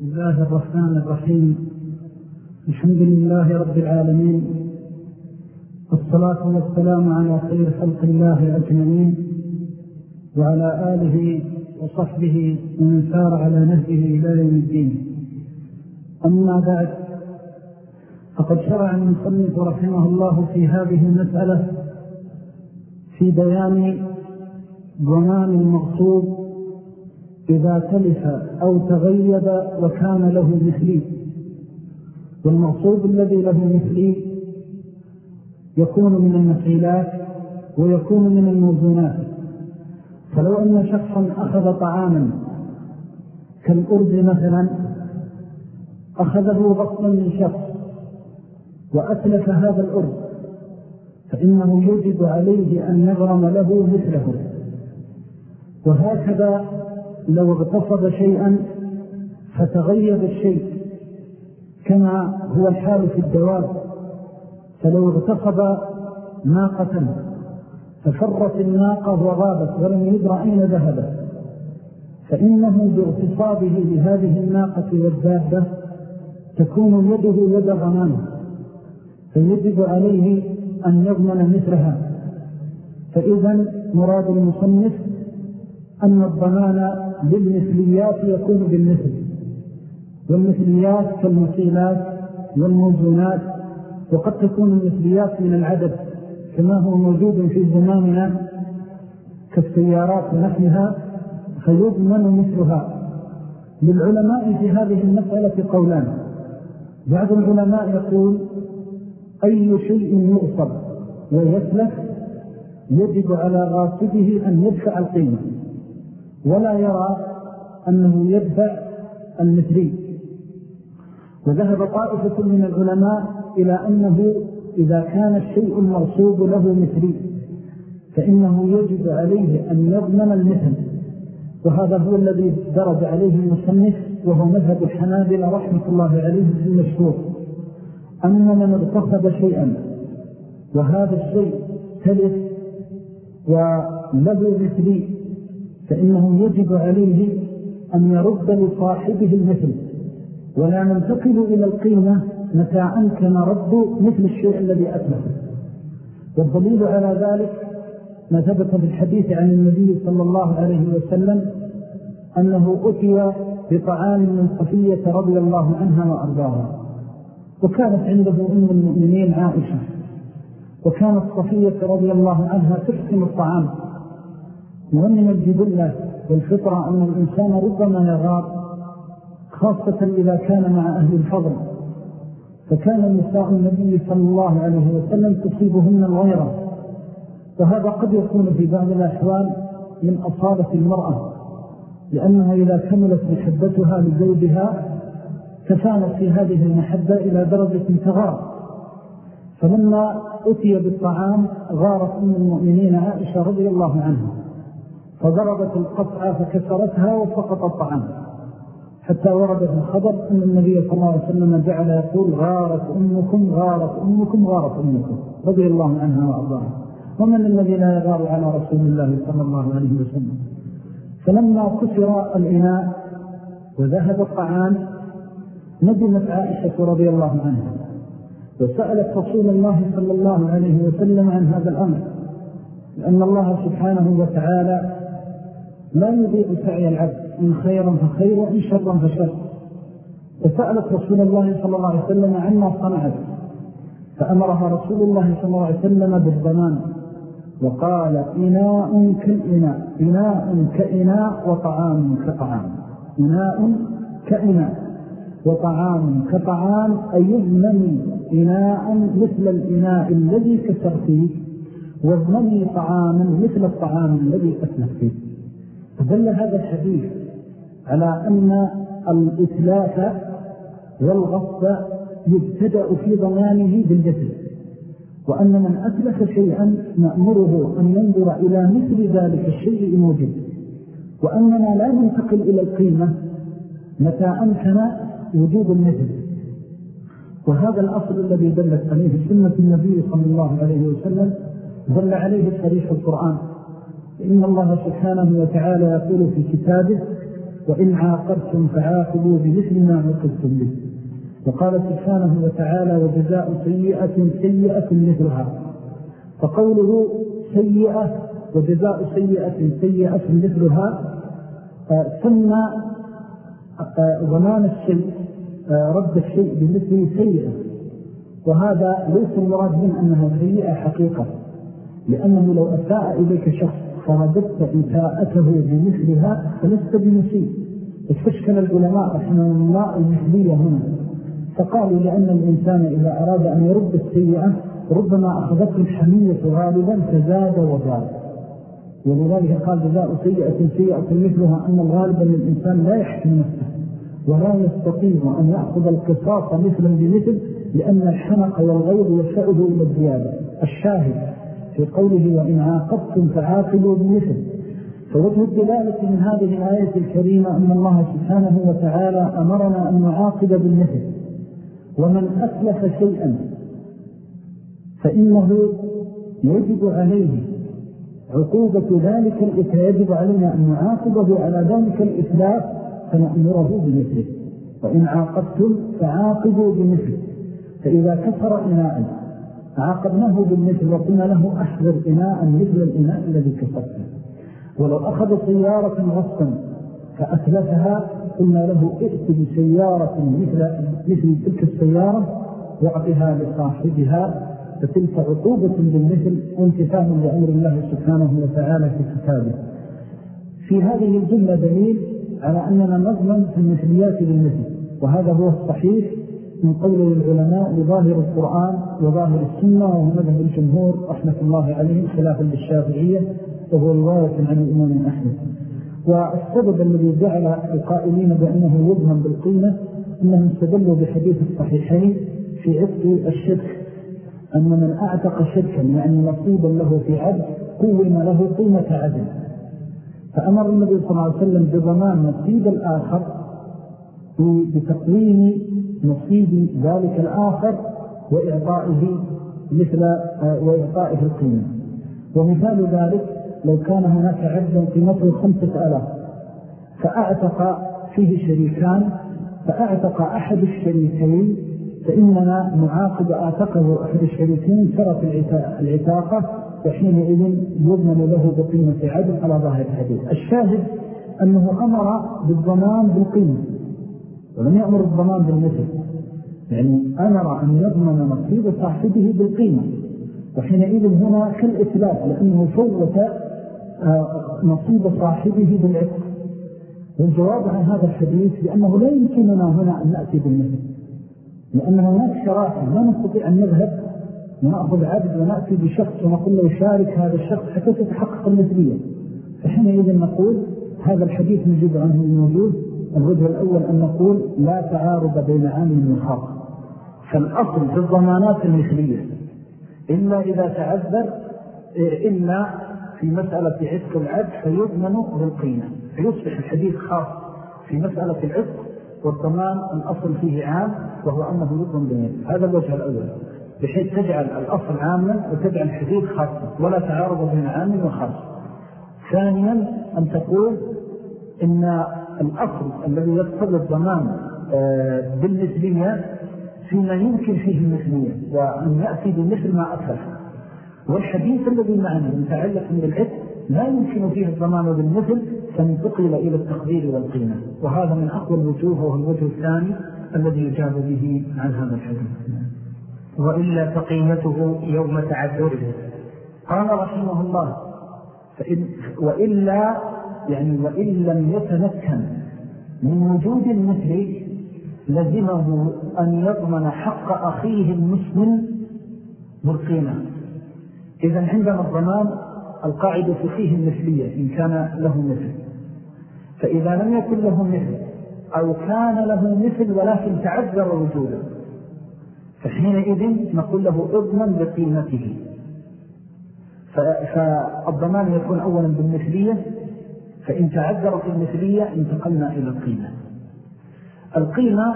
بسم الله الرحمن الرحيم. الحمد لله رب العالمين. والصلاة والسلام على خير خلق الله أجمعين. وعلى آله وصحبه ومن سار على نهجه إلى يوم الدين. أما بعد فقد شرع المصنف رحمه الله في هذه المسألة في بيان ضمان المغصوب إذا تلف أو تغيب وكان له مثلي. والمغصوب الذي له مثلي يكون من المثيلات ويكون من الموزونات. فلو أن شخصا أخذ طعاما كالأرض مثلا أخذه غصبا من شخص وأتلف هذا الأرض فإنه يجب عليه أن يغرم له مثله. وهكذا لو اغتصب شيئا فتغيب الشيء كما هو الحال في الدواب. فلو اغتصب ناقة ففرت الناقة وغابت ولم يدرى أين ذهبت. فإنه باغتصابه لهذه الناقة والذابة تكون يده يد غنانه فيجب عليه أن يضمن مثلها. فإذا مراد المصنف أن الضمان بالمثليات يكون بالمثل. والمثليات كالمثيلات والموزونات. وقد تكون المثليات من العدد كما هو موجود في زماننا كالسيارات ونحنها. فيضمن مثلها. للعلماء في هذه المسألة قولان. بعض العلماء يقول أي شيء يؤصب ويسلف يجب على غاصبه أن يدفع القيمة. ولا يرى أنه يدفع المثلي. وذهب طائفة من العلماء إلى أنه إذا كان الشيء المرصوب له مثلي فإنه يجب عليه أن يضمن المثل. وهذا هو الذي درج عليه المصنف وهو مذهب الحنابل رحمة الله عليه في المشهور. أن من اغتصب شيئا وهذا الشيء تلف وله مثلي فإنه يجب عليه أن يرد لصاحبه المثل. ولا ننتقل إلى القيمة متى أمكن رد مثل الشيء الذي أتلفه والدليل على ذلك ما ثبت في الحديث عن النبي صلى الله عليه وسلم أنه أتي بطعام من صفية رضي الله عنها وأرضاها. وكانت عنده أم المؤمنين عائشة. وكانت صفية رضي الله عنها تحسن الطعام. ومن الجبلة والفطرة أن الإنسان ربما يغار خاصة إذا كان مع أهل الفضل. فكان نساء النبي صلى الله عليه وسلم تصيبهن الغيرة. وهذا قد يكون في بعض الأحوال من أصالة المرأة لأنها إذا كملت محبتها لزوجها فكانت في هذه المحبة إلى درجة تغار فلما أتي بالطعام غارت أم المؤمنين عائشة رضي الله عنها. فضربت القطعة فكسرتها وفقط الطعام حتى ورد في الخبر أن النبي صلى الله عليه وسلم جعل يقول غارت أمكم غارت أمكم غارت أمكم رضي الله عنها وأرضاها. ومن الذي لا يغار على رسول الله صلى الله عليه وسلم؟ فلما كسر الإناء وذهب الطعام ندمت عائشة رضي الله عنها وسألت رسول الله صلى الله عليه وسلم عن هذا الأمر لأن الله سبحانه وتعالى لا يضيء سعي العبد إن خيرا فخير وإن شرا فشر. فسألت رسول الله صلى الله عليه وسلم عما صنعت. فأمرها رسول الله صلى الله عليه وسلم بالضمان وقال إناء كالإناء إناء كإناء وطعام كطعام. إناء كإناء وطعام كطعام أي يضمن إناء مثل الإناء الذي كسر فيه واضمني طعاما مثل الطعام الذي أسلف فيه. فدل هذا الحديث على أن الإتلاف والغصب يبتدأ في ضمانه بالجسد وأن من أتلف شيئا نأمره أن ينظر إلى مثل ذلك الشيء وجد وأننا لا ننتقل إلى القيمة متى أمكن وجود المثل وهذا الأصل الذي دلت عليه سنة النبي صلى الله عليه وسلم دل عليه صريح القرآن. إن الله سبحانه وتعالى يقول في كتابه وإن عاقبتم فعاقبوا بمثل ما عقبتم به. وقال سبحانه وتعالى وجزاء سيئة سيئة مثلها. فقوله سيئة وجزاء سيئة سيئة مثلها ثم ضمان الشيء رد الشيء بمثله سيئة. وهذا ليس المراد من أنها سيئة حقيقة لأنه لو أساء إليك شخص فرددت إساءته بمثلها فلست بمسيء استشكل العلماء رحمه الله المثلية هنا فقالوا لأن الإنسان إذا أراد أن يرد السيئة ربما أخذته الحمية غالبا فزاد وزاد. ولذلك قال جزاء سيئة سيئة مثلها أن الغالب أن الإنسان لا يحكم نفسه ولا يستطيع أن يأخذ القصاص مثلا بمثل لأن الحنق والغير يشعه إلى الزيادة. الشاهد في قوله وإن عاقبتم فعاقبوا بمثل فوجه الدلالة من هذه الآية الكريمة أن الله سبحانه وتعالى أمرنا أن نعاقب بالمثل. ومن أسلف شيئا فإنه يجب عليه عقوبة ذلك الإثلاف يجب علينا أن نعاقبه على ذلك الإثلاف فنأمره بمثله. وإن عاقبتم فعاقبوا بمثله. فإذا كسر إناء عاقبناه بالمثل وقلنا له أحذر إناء مثل الإناء الذي كسرته ولو أخذ سيارة غصا فأثلثها قلنا له ائت بسيارة مثل, مثل تلك السيارة وأعطها لصاحبها فتلك عقوبة بالمثل وانتفاه لأمر الله سبحانه وتعالى في كتابه. في هذه الجملة دليل على أننا نضمن في المثليات للمثل وهذا هو الصحيح من قول العلماء لظاهر القرآن وظاهر السنة وهو مذهب الجمهور رحمة الله عليهم خلافا للشافعية وهو رواية عن الإمام أحمد. والسبب الذي جعل القائلين بأنه يضمن بالقيمة أنهم استدلوا بحديث الصحيحين في عتق الشرك. أن من أعتق شركا يعني نصيبا له في عبد قوم له قيمة عدل. فأمر النبي صلى الله عليه وسلم بضمان نصيب الآخر بتقويم نصيب ذلك الآخر وإعطائه مثل وإعطائه القيمة. ومثال ذلك لو كان هناك عبد قيمته خمسة ألاف فأعتق فيه شريكان فأعتق أحد الشريكين فإننا نعاقب آتقه أحد الشريكين سرت العتاقة وحينئذ يضمن له بقيمة عدل على ظاهر الحديث. الشاهد أنه أمر بالضمان بالقيمة. ولم يأمر الضمان بالمثل يعني أمر أن يضمن نصيب صاحبه بالقيمة وحينئذ هنا كالإثلاث لأنه فوت آه، نصيب صاحبه بالعتق. والجواب عن هذا الحديث لأنه لا يمكننا هنا أن نأتي بالمثل لأن هناك شرائع لا نستطيع أن نذهب ونأخذ عبد ونأتي بشخص ونقول له شارك هذا الشخص حتى تتحقق المثلية. فحينئذ نقول هذا الحديث نجيب عنه الموجود. الوجه الأول أن نقول لا تعارض بين عام وخاص فالأصل في الضمانات المثلية. إلا إذا تعذر إلا في مسألة عتق العبد فيضمن بالقيمة فيصبح الحديث خاص في مسألة العتق والضمان الأصل فيه عام وهو أنه يضمن بالنسبة هذا الوجه الأول. بحيث تجعل الأصل عاما وتجعل الحديث خاصا ولا تعارض بين عام وخاص. ثانيا أن تقول إن الأصل الذي يقتضي الضمان آه، بالنسبية فيما يمكن فيه المثلية وأن يأتي بمثل ما أصلح والحديث الذي معنا متعلق بالعد لا يمكن فيه الضمان بالمثل فانتقل إلى التقدير والقيمة. وهذا من أقوى الوجوه وهو الوجه الثاني الذي يجاب به عن هذا الحديث. وإلا فقيمته يوم تعذره. قال رحمه الله فإن وإلا يعني وإن لم يتمكن من وجود المثل لزمه أن يضمن حق أخيه المسلم بالقيمة. إذا عندنا الضمان القاعدة فيه المثلية إن كان له مثل. فإذا لم يكن له مثل أو كان له مثل ولكن تعذر وجوده فحينئذ نقول له اضمن بقيمته فالضمان يكون أولا بالمثلية فإن تعذرت المثلية انتقلنا إلى القيمة. القيمة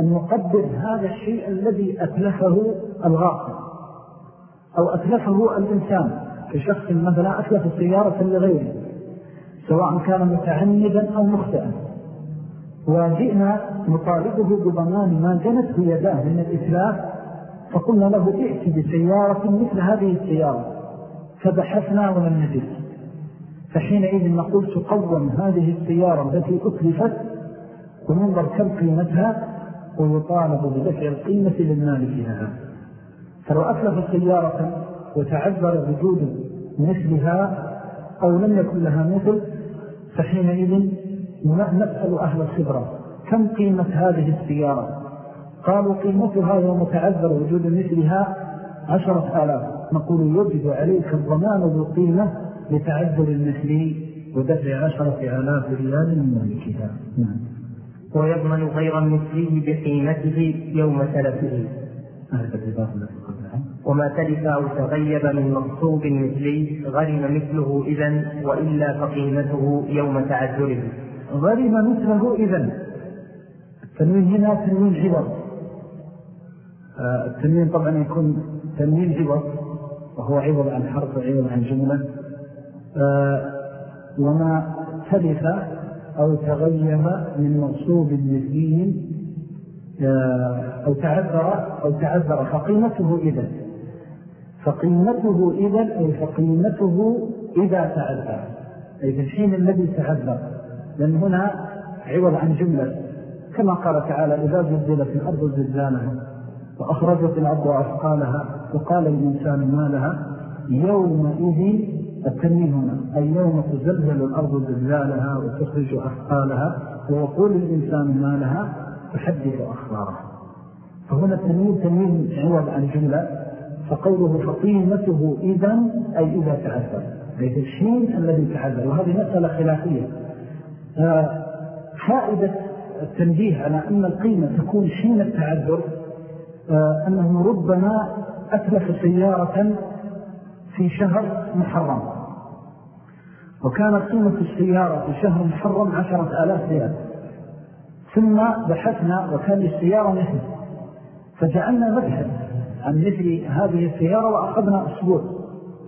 أن نقدر هذا الشيء الذي أتلفه الغاصب أو أتلفه الإنسان كشخص مثلا أتلف السيارة لغيره سواء كان متعمدا أو مخطئا. وجئنا نطالبه بضمان ما جنته يداه من الإسلاف فقلنا له ائت بسيارة مثل هذه السيارة فبحثنا ولم نجد. فحينئذ نقول تقوم هذه السيارة التي أتلفت وننظر كم قيمتها ويطالب بدفع القيمة للمالك لها فلو أتلف سيارة وتعذر وجود مثلها أو لم يكن لها مثل فحينئذ نسأل أهل الخبرة كم قيمة هذه السيارة؟ قالوا قيمتها يوم تعذر وجود مثلها عشرة آلاف. نقول يجب عليك الضمان بالقيمة لتعذر المثل ودفع عشرة آلاف ريال من مالكها نعم. ويضمن غير المثلي بقيمته يوم تلفه وما تلف أو تغيب من مقصوب مثلي غرم مثله إذن وإلا فقيمته يوم تعذره غرم مثله إذن. التنوين هنا تنوين عوض آه، التنوين طبعا يكون تنوين عوض وهو عوض عن حرف وعوض عن جملة. وما تلف أو تغيب من مغصوب مثلي آه، أو تعذر أو تعذر فقيمته إذا فقيمته إذا أي فقيمته إذا تعذر أي في الحين الذي تعذر لأن هنا عوض عن جملة كما قال تعالى إذا زلزلت الأرض زلزالها وأخرجت الأرض أثقالها وقال الإنسان ما لها يومئذ التنميه هنا. أي يوم تزلزل الأرض زلزالها وتخرج أثقالها ويقول الإنسان ما لها؟ تحدث أخبارها. فهنا التنميه تنميه عوض عن جملة فقوله فقيمته إذن أي إذا تعذر. أي في الشين الذي تعذر وهذه مسألة خلافية. فائدة التنبيه على أن القيمة تكون حين التعذر آه، أنه ربما أتلف سيارة في شهر محرم. وكانت قيمة السيارة في شهر محرم عشرة آلاف ريال. ثم بحثنا وكان السيارة مثل فجعلنا نبحث عن مثل هذه السيارة وأخذنا أسبوع.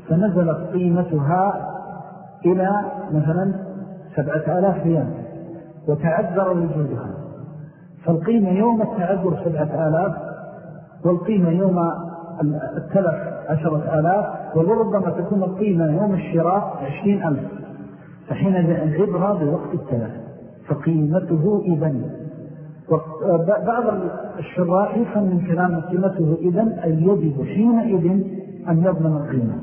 فنزلت قيمتها إلى مثلا سبعة آلاف ريال. وتعذر وجودها. فالقيمة يوم التعذر سبعة آلاف والقيمة يوم التلف عشرة آلاف ولربما تكون القيمة يوم الشراء عشرين ألف. فحين العبرة بوقت التلف فقيمته إذن. بعض الشراء يفهم من كلام قيمته إذن أن يجب حينئذ أن يضمن القيمة.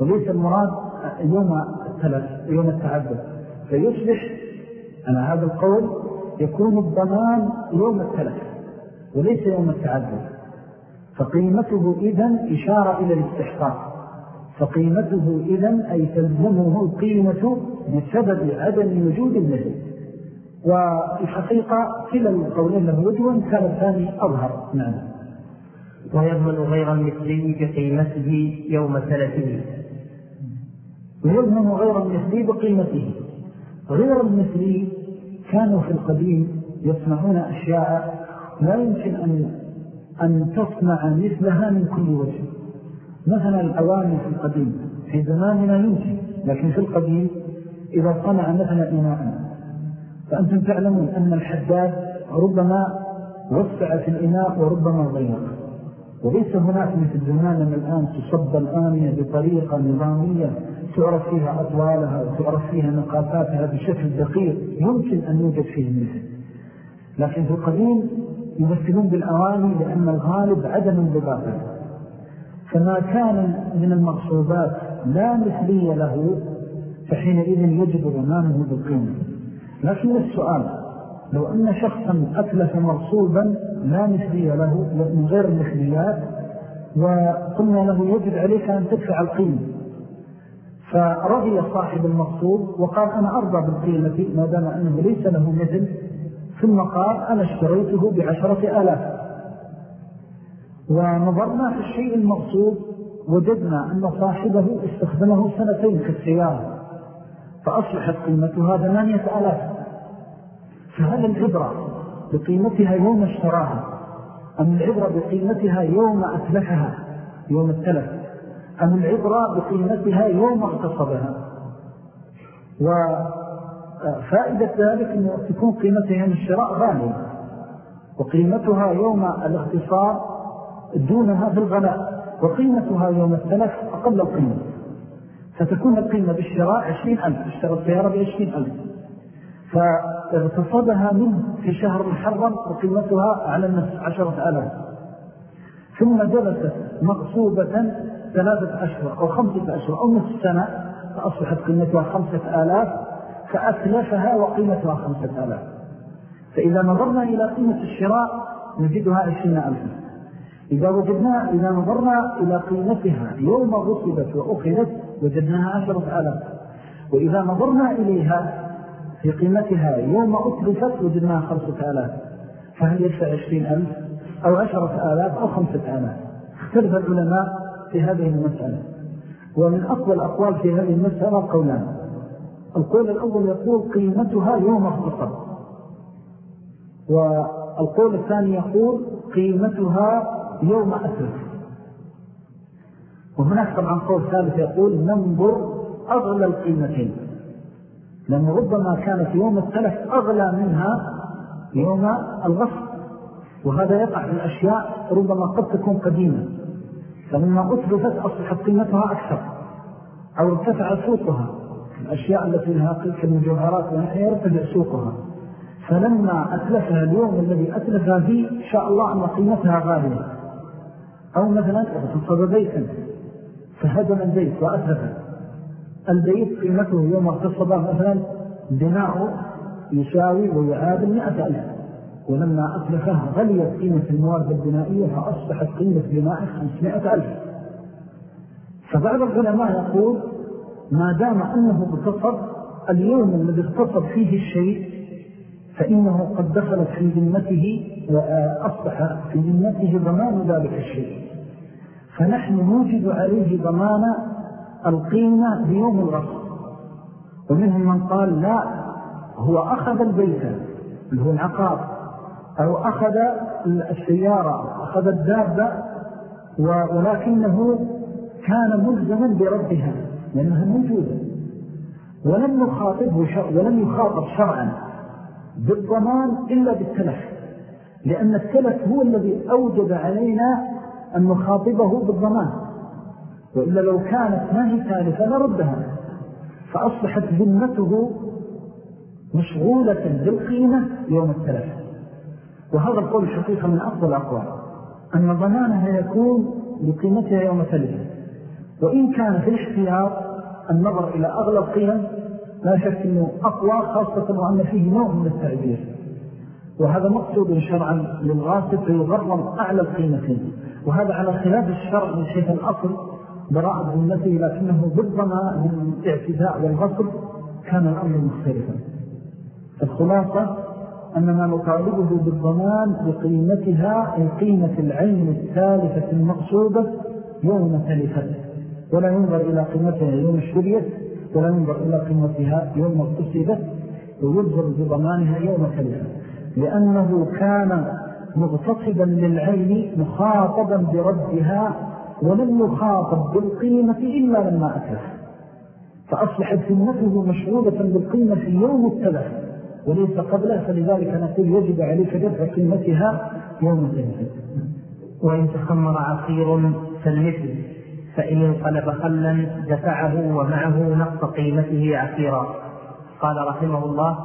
وليس المراد يوم التلف يوم التعذر فيصبح على هذا القول يكون الضمان يوم التلف وليس يوم التعذر فقيمته إذن إشارة إلى الاستحقاق. فقيمته إذن أي تلزمه القيمة بسبب عدم وجود المثل والحقيقة كلا القولين له وجه كان الثاني أظهر. نعم. ويضمن غير المثلي بقيمته يوم تلفه ويضمن غير المثلي بقيمته. غير المثلي كانوا في القديم يصنعون أشياء لا يمكن أن, أن تصنع مثلها من كل وجه. مثلا الأواني في القديم في زماننا يمكن لكن في القديم إذا صنع مثلا إناء. فأنتم تعلمون أن الحداد ربما وسع في الإناء وربما ضيق. وليس هناك مثل زماننا الآن تصب الآنية بطريقة نظامية تعرف فيها أطوالها وتعرف فيها نقاطاتها بشكل دقيق يمكن أن يوجد فيه المثل. لكن في القديم يمثلون بالأواني لأن الغالب عدم انضباط. فما كان من المقصودات لا مثلية له فحينئذ يجب ضمانه بالقيمة لكن السؤال لو أن شخصا أتلف مغصوبا لا مثلية له من غير المثليات وقلنا له يجب عليك أن تدفع القيمة. فرضي صاحب المغصوب وقال أنا أرضى بالقيمة ما دام أنه ليس له مثل ثم قال أنا اشتريته بعشرة آلاف. ونظرنا في الشيء المغصوب وجدنا أن صاحبه استخدمه سنتين في السيارة فأصلحت قيمتها ثمانية آلاف. فهل العبرة بقيمتها يوم اشتراها أم العبرة بقيمتها يوم أتلفها يوم التلف أم العبرة بقيمتها يوم اغتصبها؟ فائدة ذلك أنه تكون قيمتها يوم الشراء غالية وقيمتها يوم الاختصار دونها في الغلاء وقيمتها يوم الثلاث أقل القيمة. فتكون القيمة بالشراء عشرين ألف اشترى السيارة بعشرين ألف. فاغتصبها منه في شهر محرم وقيمتها على النفس عشرة ألاف. ثم جلست مغصوبة ثلاثة أشهر أو خمسة أشهر أو نصف سنة فأصبحت قيمتها خمسة آلاف. فأتلفها وقيمتها خمسة آلاف. فإذا نظرنا إلى قيمة الشراء نجدها عشرين ألفا. إذا وجدنا إذا نظرنا إلى قيمتها يوم غصبت وأخذت وجدناها عشرة آلاف. وإذا نظرنا إليها في قيمتها يوم أتلفت وجدناها خمسة آلاف. فهل يدفع عشرين ألف؟ أو عشرة آلاف أو خمسة آلاف. اختلف العلماء في هذه المسألة. ومن أقوى الأقوال في هذه المسألة قولان. القول الأول يقول قيمتها يوم اختصر والقول الثاني يقول قيمتها يوم أسرف وهناك طبعا قول ثالث يقول ننظر أغلى القيمتين. لأنه ربما كانت يوم التلف أغلى منها يوم الغصب وهذا يقع في الأشياء ربما قد تكون قديمة. فلما أتلفت أصبحت قيمتها أكثر أو ارتفع سوقها. الأشياء التي لها قيمة المجوهرات ونحن يرتفع سوقها. فلما أتلفها اليوم الذي أتلفها فيه شاء الله أن قيمتها غالية. أو مثلا اغتصب بيتا فهدم البيت وأتلفه. البيت قيمته يوم اغتصب مثلا بناء يساوي ويعادل مئة ألف. ولما أتلفه غليت قيمة المواد البنائية فأصبحت قيمة بناء خمسمائة ألف. فبعض العلماء يقول ما دام أنه اغتصب اليوم الذي اغتصب فيه الشيء فإنه قد دخلت في ذمته وأصبح في ذمته ضمان ذلك الشيء. فنحن نوجد عليه ضمان القيمة بيوم الغصب. ومنهم من قال لا هو أخذ البيت اللي هو العقار أو أخذ السيارة أخذ الدابة ولكنه كان ملزما بردها لأنها موجودة. ولم يخاطبه شرع ولم يخاطب شرعا بالضمان إلا بالتلف لأن التلف هو الذي أوجب علينا أن نخاطبه بالضمان. وإلا لو كانت ما هي ثالثة لردها فأصبحت ذمته مشغولة بالقيمة يوم التلف. وهذا القول الحقيقة من أفضل الأقوال أن ضمانها يكون بقيمتها يوم تلف وإن كان في الاحتياط النظر إلى أغلى القيم لا شك أنه أقوى خاصة وأن فيه نوع من التعبير. وهذا مقصود شرعا للغاصب فيغرم أعلى القيمتين. وهذا على خلاف الشرع من حيث الأصل. براءة ذمته لكنه ضدما من الاعتداء والغصب كان الأمر مختلفا. الخلاصة أننا نطالبه بالضمان بقيمتها القيمة العين الثالثة المقصودة يوم ثالثة ولا ينظر إلى قيمتها يوم الشرية ولا ينظر إلى قيمتها يوم اقتصدت ويجزر بضمانها يوم ثالثة لأنه كان مغتصبا للعين مخاطبا بردها ولم يخاطب بالقيمة إلا لما أتلف. فأصبحت ذمته مشغولة بالقيمة في يوم التلف وليس قبله فلذلك نقول يجب عليك دفع قيمتها يوم التلف. وإن تخمر عصير فالمثل فإن انقلب خلا دفعه ومعه نقص قيمته عصيرا قال رحمه الله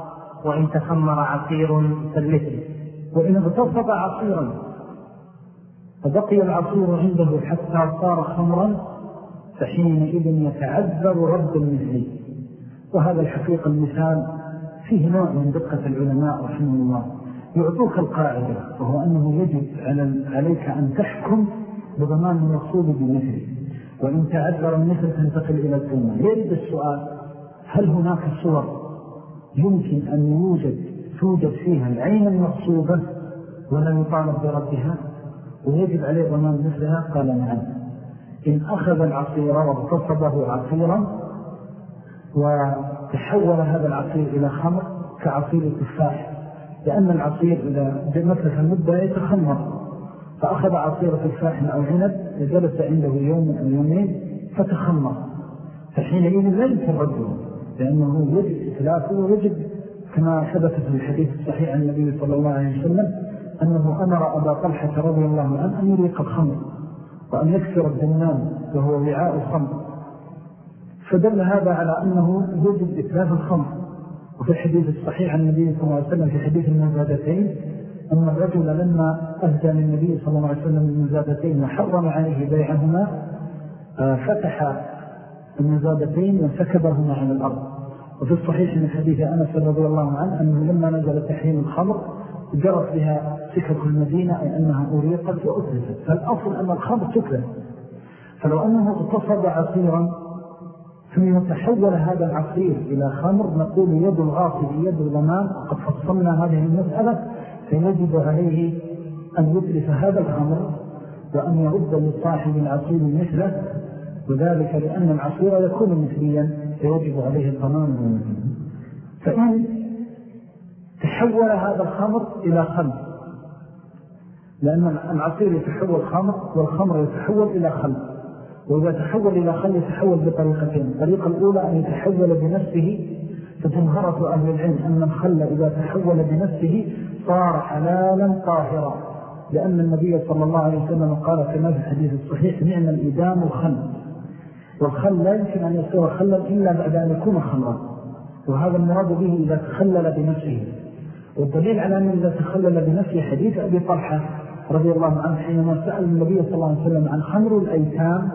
وإن تخمر عصير فالمثل وإن اغتصب عصيرا فبقي العصير عنده حتى صار خمرا فحينئذ يتعذر رد المثل وهذا الحقيقة المثال فيه نوع من دقة العلماء رحمه الله. يعطوك القاعدة وهو أنه يجب عليك أن تحكم بضمان المقصود بمثل وإن تعذر المثل تنتقل إلى القيمة يريد السؤال هل هناك صور يمكن أن يوجد توجد فيها العين المقصودة ولا يطالب بردها ويجب عليه ضمان مثلها؟ قال نعم. إن أخذ العصير واغتصبه عصيرا وتحول هذا العصير إلى خمر كعصير التفاح لأن العصير إذا مثلها مدة يتخمر. فأخذ عصير تفاح أو عنب وجلس عنده يوم أو يومين فتخمر. فحينئذ لا رده لأنه يجب إتلافه ويجب كما ثبت في الحديث الصحيح عن النبي صلى الله عليه وسلم أنه أمر أبا طلحة رضي الله عنه أن يريق الخمر وأن يكسر الدنان وهو وعاء الخمر. فدل هذا على أنه يجب إتلاف الخمر. وفي الحديث الصحيح عن النبي صلى الله عليه وسلم في حديث المزادتين أن الرجل لما أهدى للنبي صلى الله عليه وسلم المزادتين وحرم عليه بيعهما آه، فتح المزادتين وانسكبهما عن الأرض. وفي الصحيح من حديث أنس رضي الله عنه أنه لما نزل تحريم الخمر جرت بها سكك المدينة أي أنها أريقت وأتلفت فالأصل أن الخمر تكلف فلو أنه اقتصد عصيرا ثم تحول هذا العصير إلى خمر نقول يد الغاصب يد الضمان وقد فصلنا هذه المسألة فيجب عليه أن يترف هذا الخمر وأن يرد لصاحب العصير مثله وذلك لأن العصير يكون مثليا فيجب عليه الضمان فإن تحول هذا الخمر إلى خمر لأن العصير يتحول خمر والخمر يتحول إلى خمر وإذا تحول إلى خل يتحول بطريقتين الطريقة الأولى أن يتحول بنفسه فتنهرة أهل العلم أن الخل إذا تحول بنفسه صار حلالا طاهرا لأن النبي صلى الله عليه وسلم قال كما في الحديث الصحيح نعم الإدام الخل. والخل لا يمكن أن يصير خلا إلا بعد أن يكون خمرا وهذا المراد به إذا تخلل بنفسه. والدليل على أنه إذا تخلل بنفسه حديث أبي طلحة رضي الله عنه حينما سأل النبي صلى الله عليه وسلم عن خمر الأيتام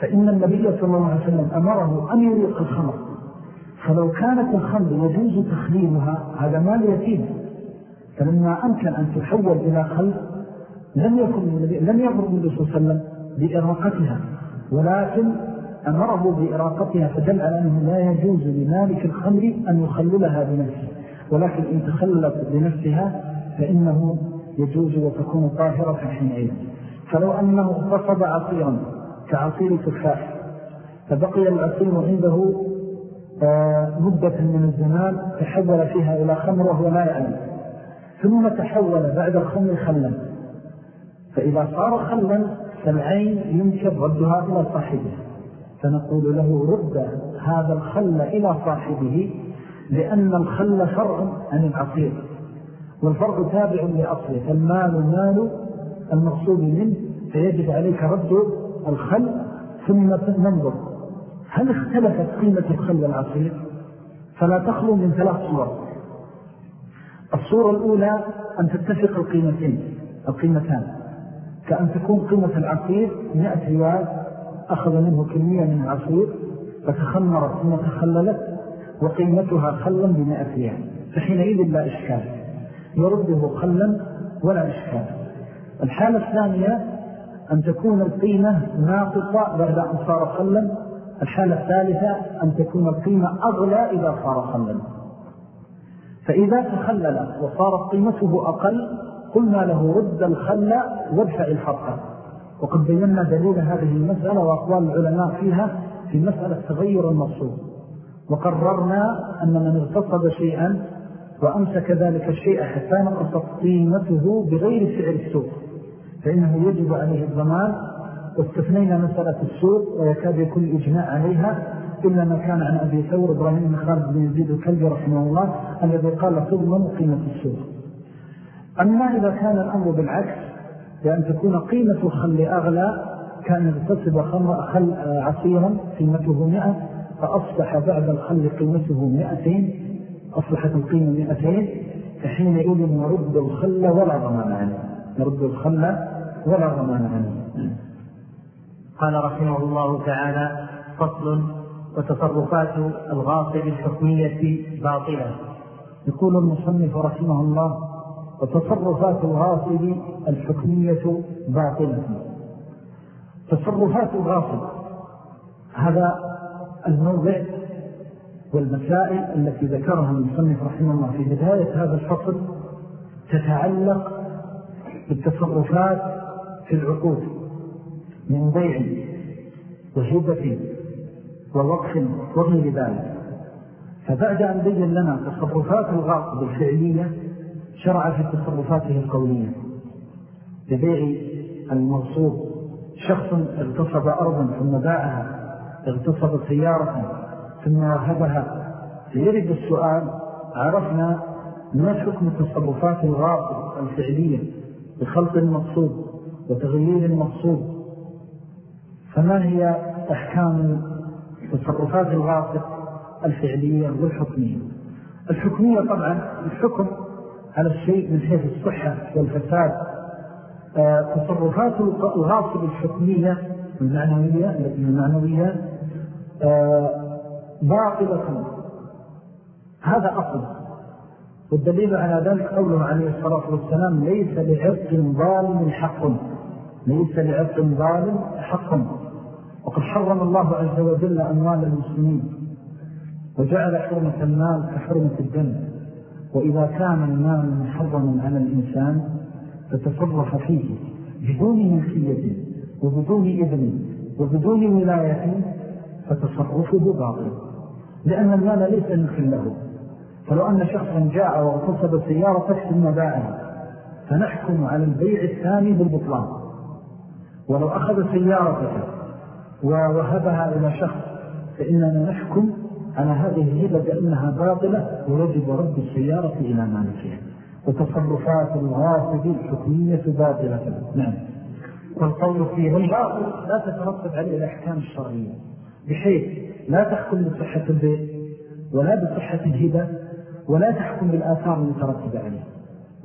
فإن النبي صلى الله عليه وسلم أمره أن يريق الخمر. فلو كانت الخمر يجوز تخليلها هذا مال يتيم. فلما أمكن أن تحول إلى خل لم يكن لم يأمر النبي صلى الله عليه وسلم بإراقتها. ولكن أمره بإراقتها فدل على أنه لا يجوز لمالك الخمر أن يخللها بنفسه. ولكن إن تخللت بنفسها فإنه يجوز وتكون طاهرة حينئذ. فلو أنه اغتصب عصيرا كعصير تفاح فبقي العصير عنده مدة من الزمان تحول فيها إلى خمر وهو لا يعلم. ثم تحول بعد الخمر خلا. فإذا صار خلا فالعين يمكن ردها إلى صاحبه. فنقول له رد هذا الخل إلى صاحبه لأن الخل فرع عن العصير. والفرع تابع لأصله. فالمال مال المقصود منه. فيجب عليك رد الخل ثم ننظر هل اختلفت قيمة الخل والعصير فلا تخلو من ثلاث صور. الصورة الأولى أن تتفق القيمتين القيمتان. كأن تكون قيمة العصير مئة ريال أخذ منه كمية من العصير فتخمرت ثم تخللت وقيمتها خلا بمئة ريال. فحينئذ لا إشكال. يرده خلا ولا إشكال. الحالة الثانية أن تكون القيمة ناقصة بعد أن صار خلا الحالة الثالثة أن تكون القيمة أغلى إذا صار خلا. فإذا تخلل وصارت قيمته أقل قلنا له رد الخل وادفع الفرق وقد بينا دليل هذه المسألة وأقوال العلماء فيها في مسألة تغير المصروف وقررنا أن من اغتصب شيئا وأمسك ذلك الشيء حتى نقصت قيمته بغير سعر السوق. فإنه يجب عليه الضمان واستثنينا مسألة السوق ويكاد يكون إجماع عليها إلا ما كان عن أبي ثور إبراهيم بن خالد بن يزيد الكلبي رحمه الله الذي قال تضمن قيمة السوق أما إذا كان الأمر بالعكس بأن تكون قيمة الخل أغلى كأن يغتصب خل عصيرا قيمته مئة فأصبح بعد الخل قيمته مئتين أصبحت القيمة مئتين فحينئذ نرد الخل ولا ضمان عنه. نرد الخل ولا ضمان عنه. قال رحمه الله تعالى فصل وتصرفات الغاصب الحكمية باطلة. يقول المصنف رحمه الله وتصرفات الغاصب الحكمية باطلة. تصرفات الغاصب هذا الموضع والمسائل التي ذكرها المصنف رحمه الله في بداية هذا الفصل تتعلق بالتصرفات في العقود. من بيع وهبة ووقف وغير ذلك فبعد أن بين لنا تصرفات الغاصب الفعلية شرع في تصرفاته القولية. ببيع المغصوب شخص اغتصب أرضا ثم باعها اغتصب سيارة ثم وهبها فيرد السؤال عرفنا ما حكم التصرفات الغاصب الفعلية بخلط المقصود وتغيير المقصود؟ فما هي أحكام تصرفات الغاصب الفعلية والحكمية؟ الحكمية طبعا الحكم على الشيء من حيث الصحة والفساد. آه، تصرفات الغاصب الحكمية المعنوية المعنوية آه، باطلة. هذا أصل. والدليل على ذلك قوله عليه الصلاة والسلام ليس لعرق ظالم حق. ليس لعرق ظالم حق. وقد حرم الله عز وجل أموال المسلمين وجعل حرمة المال كحرمة الدم. وإذا كان المال محرما على الإنسان فتصرف فيه بدون ملكية وبدون إذن وبدون ولاية فتصرفه باطل. لأن المال ليس ملك له فلو أن شخصا جاء واغتصب سيارة ثم باعها فنحكم على البيع الثاني بالبطلان. ولو أخذ سيارتك ووهبها إلى شخص فإننا نحكم على هذه الهبة بأنها باطلة ويجب رد السيارة إلى مالكها. وتصرفات الغاصب الحكمية باطلة. نعم. والقول فيه الباطل لا تترتب عليه الأحكام الشرعية. بحيث لا تحكم بصحة البيت ولا بصحة الهبة ولا تحكم بالآثار المترتبة عليه.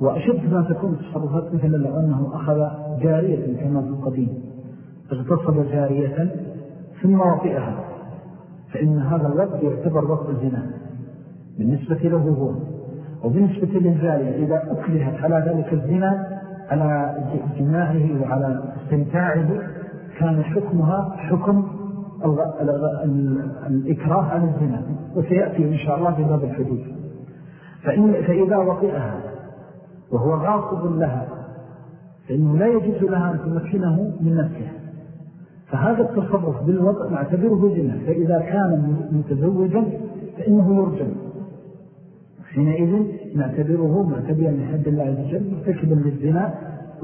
وأشد ما تكون التصرفات مثل لو أنه أخذ جارية كما في القديم. اغتصب جارية ثم وطئها فإن هذا الوقت يعتبر وقت الزنا بالنسبة له هو. وبالنسبة للجارية إذا أكلهت على ذلك الزنا على جماعة وعلى استمتاعه كان حكمها حكم الإكراه عن الزنا وسيأتي إن شاء الله في باب الحدود فإن فإذا وطئها وهو غاصب لها فإنه لا يجوز لها أن تمكنه من نفسها فهذا التصرف بالوضع نعتبره زنا فإذا كان متزوجا فإنه يرجم. حينئذ نعتبره معتبرا لحد الله عز وجل مرتكبا للزنا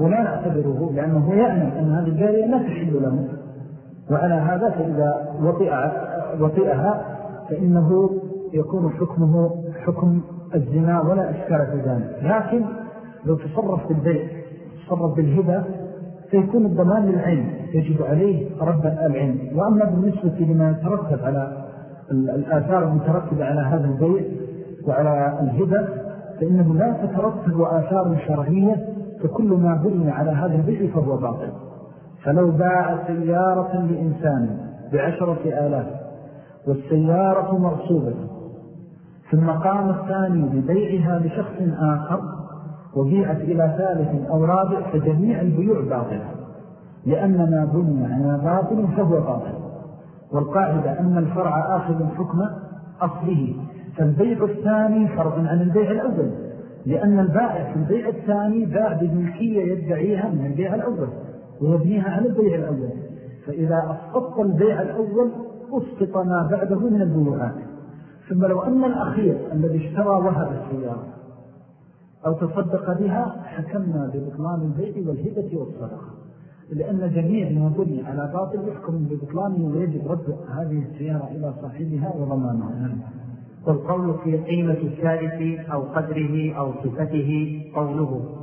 ولا نعتبره لأنه يعلم أن هذه الجارية لا تحل له. وعلى هذا فإذا وطئها فإنه يكون حكمه حكم الزنا ولا أشكال في ذلك. لكن لو تصرف بالبيع تصرف بالهبة فيكون الضمان للعين يجب عليه رب العين وأما بالنسبة لما يترتب على الآثار المترتبة على هذا البيع وعلى الهبة فإنه لا تترتب آثار شرعية فكل ما بني على هذا البيع فهو باطل. فلو باع سيارة لإنسان بعشرة آلاف والسيارة مرصوبة ثم قام الثاني ببيعها لشخص آخر وبيعت إلى ثالث أو رابع فجميع البيوع باطلة. لأن ما بني على باطل فهو باطل. والقاعدة أن الفرع آخذ حكم أصله فالبيع الثاني فرع عن البيع الأول. لأن البائع في البيع الثاني باع بملكية يدعيها من البيع الأول ويبنيها على البيع الأول. فإذا أسقط البيع الأول أسقط ما بعده من البيوعات. ثم لو أن الأخير الذي اشترى وهب السيارة أو تصدق بها حكمنا ببطلان البيع والهبة والصدقة. لأن جميع ما بني على باطل يحكم ببطلانه ويجب رد هذه السيارة إلى صاحبها وضمانها. والقول في قيمة الثالث أو قدره أو صفته قوله.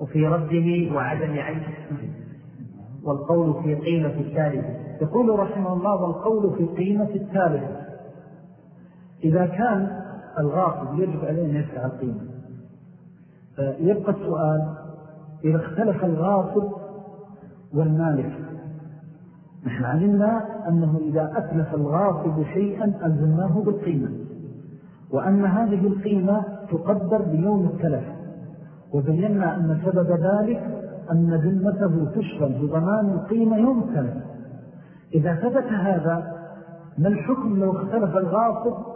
وفي رده وعدم عيش. والقول في قيمة الثالث. يقول رحمه الله والقول في قيمة الثالث. إذا كان الغاصب يجب عليه أن يدفع القيمة. يبقى السؤال إذا اختلف الغاصب والمالك نحن علمنا أنه إذا أتلف الغاصب شيئا ألزمناه بالقيمة وأن هذه القيمة تقدر بيوم التلف. وبينا أن سبب ذلك أن ذمته تشغل بضمان القيمة يوم التلف. إذا ثبت هذا ما الحكم لو اختلف الغاصب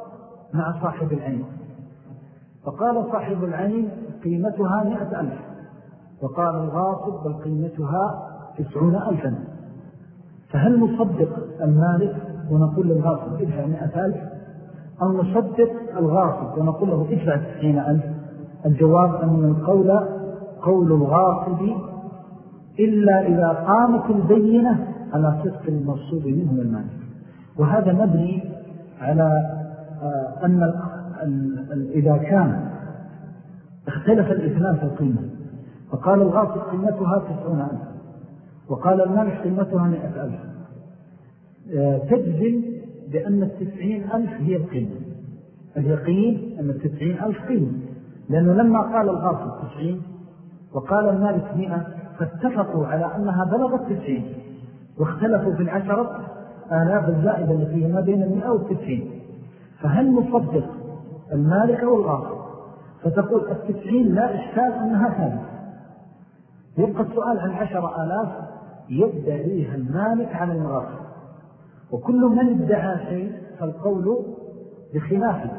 مع صاحب العين. فقال صاحب العين قيمتها مئة ألف. وقال الغاصب بل قيمتها تسعون ألفا. فهل نصدق المالك ونقول للغاصب ادفع مئة ألف؟ أو نصدق الغاصب ونقول له ادفع تسعين ألف؟ الجواب أن القول قول الغاصب إلا إذا قامت البينة على صدق المرصود منه المالك. وهذا مبني على أن إذا كان اختلف الاثنان في القيمة فقال الغاصب قيمتها تسعون ألف وقال المالك قيمتها مئة ألف. آه، تجزم بأن التسعين ألف هي القيمة اليقين أن التسعين ألف قيمة لأنه لما قال الغاصب تسعين وقال المالك مئة فاتفقوا على أنها بلغت تسعين واختلفوا في العشرة آلاف الزائدة التي هي ما بين المئة والتسعين. فهل نصدق المالك أو الغاصب فتقول التسعين لا إشكال أنها ثابتة يبقى السؤال عن عشر آلاف يدعيها المالك على المغاصب. وكل من ادعى شيء فالقول بخلافه.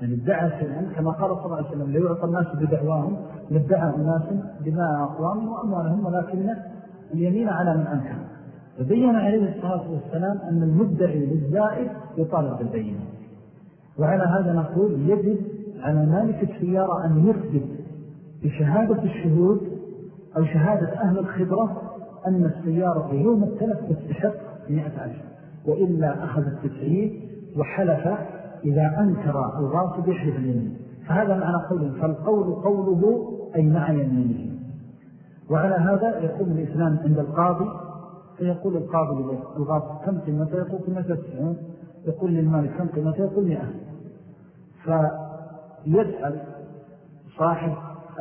يعني ادعى شيئا كما قال صلى الله عليه وسلم ليعطى الناس بدعواهم لادعى الناس دماء أقوام وأموالهم ولكن اليمين على من أنكر. فبين عليه الصلاة والسلام أن المدعي للزائد يطالب بالبينة. وعلى هذا نقول يجب على مالك السيارة أن يثبت بشهادة الشهود أو شهادة أهل الخبرة أن السيارة يوم التلف تستحق مئة عشر وإلا أخذ التسعيد وحلف إذا أنكر الغاصب يحلف اليمين فهذا معنى قوله فالقول قوله أي مع يمينه وعلى هذا يقوم الإسلام عند القاضي فيقول القاضي للغاصب كم قيمة يقول قيمة تسعون يقول للمالك كم قيمة يقول مئة. فيسأل صاحب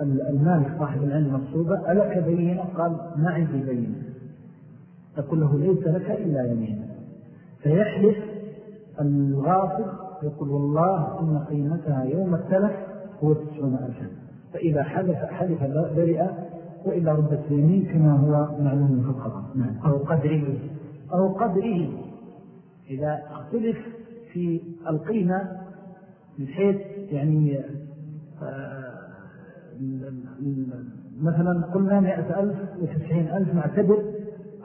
المالك صاحب العلم مصوبة ألك بينة؟ قال ما عندي بينة تقول له ليس لك إلا يمين فيحلف الغاصب يقول والله إن قيمتها يوم التلف هو تسعون ألفا. فإذا حلف حلف برئة وإلا ردت اليمين كما هو معلوم في القضاء. نعم. أو قدره. أو قدره. إذا اختلف في القيمة من حيث يعني آه، مثلا قلنا مئة ألف وتسعين ألف نعتبر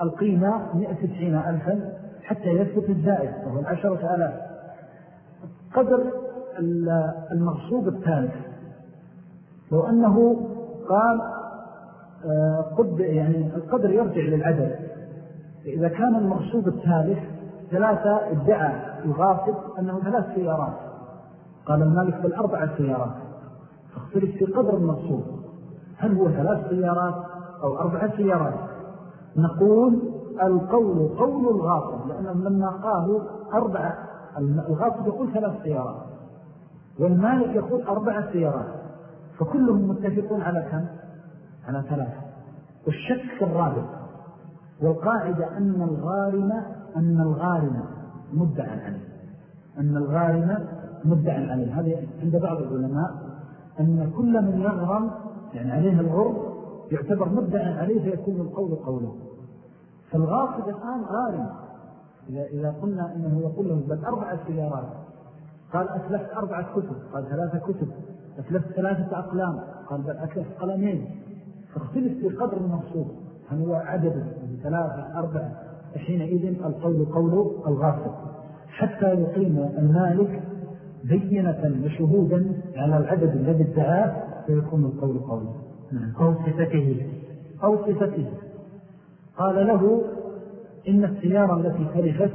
القيمة مئة تسعين ألفا حتى يثبت الزائد وهو العشرة ألاف. قدر المغصوب الثالث. لو أنه قال آه، قد يعني القدر يرجع للعدد. إذا كان المغصوب الثالث ثلاثة ادعى الغاصب أنه ثلاث سيارات. قال المالك بل أربع سيارات. فاختلف في قدر المغصوب هل هو ثلاث سيارات أو أربع سيارات؟ نقول القول قول الغاصب لأنهم لما قالوا أربع الغاصب يقول ثلاث سيارات والمالك يقول أربع سيارات. فكلهم متفقون على كم؟ على ثلاثة. والشك في الرابع والقاعدة أن الغارمة أن الغارمة مدعا عليه. أن الغارمة مدعا عليه. هذا عند بعض العلماء أن كل من يغرم يعني عليه الغرب يعتبر مدعا عليه فيكون القول قوله. فالغاصب الآن غارم. إذا, إذا قلنا إنه يقول له بل أربع سيارات. قال أسلفت أربعة كتب. قال ثلاثة كتب. أسلفت ثلاثة أقلام. قال بل أسلفت قلمين. فاختلف في قدر المقصود. هل هو عدد؟ ثلاثة؟ أربعة؟ حينئذ القول قول الغاصب حتى يقيم المالك بينة وشهودا على العدد الذي ادعاه فيكون القول قوله نعم. أو صفته. أو صفته. قال له إن السيارة التي تلفت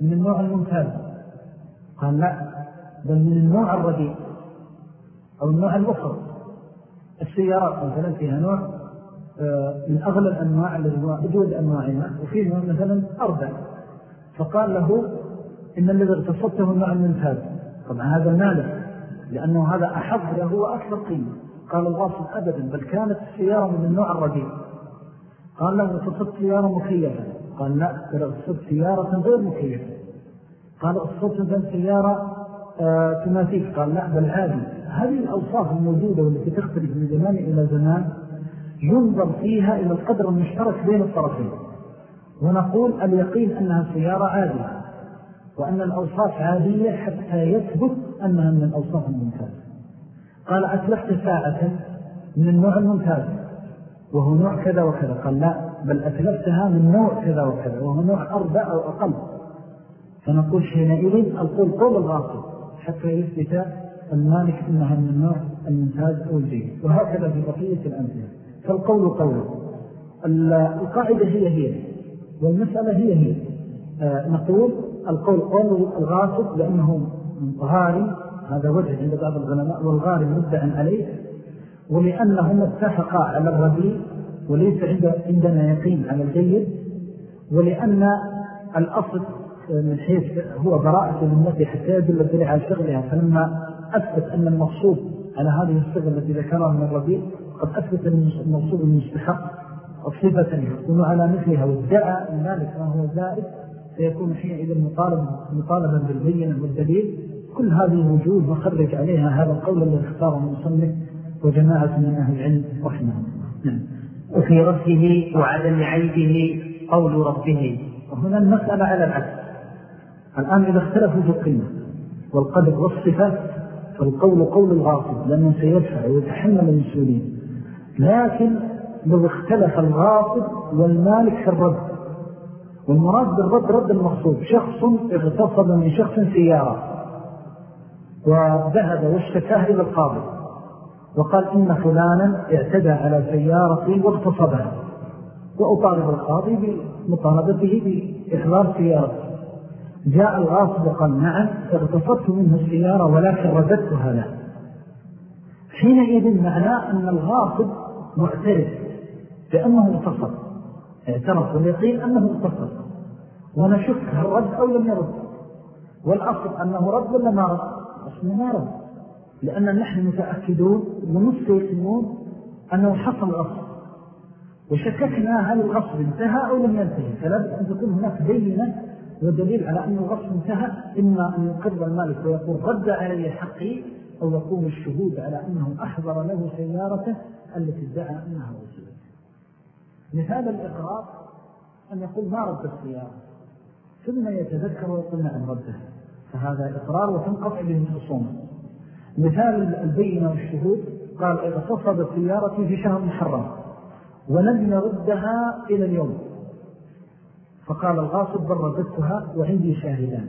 من النوع الممتاز. قال لا بل من النوع الرديء أو النوع الوسط السيارات مثلا فيها نوع من أغلى الأنواع الذي هو أجود أنواعها وفيه مثلا أربع. فقال له إن الذي اغتصبته النوع الممتاز طبعا هذا مالك لأنه هذا أحب له وأكثر قيمة. قال الغاصب أبدا بل كانت السيارة من النوع الرديء قال له اغتصبت سيارة مكيفة قال لا بل اغتصبت سيارة غير مكيفة قال اغتصبت سيارة آه تماثيك قال لا بل عادي هذه الأوصاف الموجودة والتي تختلف من زمان إلى زمان ينظر فيها إلى القدر المشترك بين الطرفين. ونقول اليقين أنها سيارة عادية وأن الأوصاف عادية حتى يثبت أنها من الأوصاف الممتازة. قال أتلفت ساعة من النوع الممتاز وهو نوع كذا وكذا. قال لا بل أتلفتها من نوع كذا وكذا وهو نوع أربع أو أقل. فنقول حينئذ القول قول الغاصب حتى يثبت المالك إنها من النوع الممتاز أو الجيد. وهكذا في بقية الأمثلة. فالقول قوله القاعدة هي هي والمسألة هي هي. آه، نقول القول قول الغاصب لأنه غارم هذا وجه عند بعض العلماء والغارم مدعا عليه ولأنهم اتفقا على الرديء وليس عندنا يقين على الجيد ولأن الأصل من حيث هو براءة النبي حتى يدل الدليل على شغلها فلما أثبت أن المقصود على هذه الصفة التي ذكرها من الربيع قد أثبت المقصود المستحق الصفة يكون على مثلها وادعى ذلك ما هو زائد فيكون حينئذ مطالب مطالبا بالبينة والدليل. كل هذه وجوه وخرج عليها هذا القول الذي اختاره المصنف وجماعة من أهل العلم رحمه نعم. وفي رفه وعدم عيبه قول ربه. وهنا المسألة على العكس. الآن إذا اختلفوا في القيمة والقدر والصفة فالقول قول الغاصب لأنه سيدفع ويتحمل المسؤولين. لكن لو اختلف الغاصب والمالك في الرد. والمراد بالرد رد المقصود شخص اغتصب من شخص سيارة وذهب واشتكاه إلى القاضي وقال إن فلانا اعتدى على سيارتي واغتصبها وأطالب القاضي بمطالبته بإحضار سيارته. جاء الغاصب وقال نعم اغتصبت منه السيارة ولكن رددتها له. حينئذ معناه أن الغاصب معترف بأنه اغتصب اعترف واليقين أنه اغتصب ونشك هل رد أو لم يرد. والأصل أنه رد ولا ما رد؟ أصلا ما رد. لأن نحن متأكدون ومستيقنون أنه حصل غصب وشككنا هل الغصب انتهى أو لم ينتهي. فلا بد أن تكون هناك بينة ودليل على أن الغصب انتهى إما أن يقر المالك ويقول رد علي حقي أو يقوم الشهود على أنه أحضر له سيارته التي ادعى أنها وجدت مثال الإقرار أن يقول ما رد السيارة؟ ثم يتذكر ويقول نعم ردها فهذا إقرار وتنقطع به الخصومة مثال البينة والشهود قال إذا تصدت سيارتي في شهر محرم ولم يردها إلى اليوم. فقال الغاصب بل رددتها وعندي شاهدان.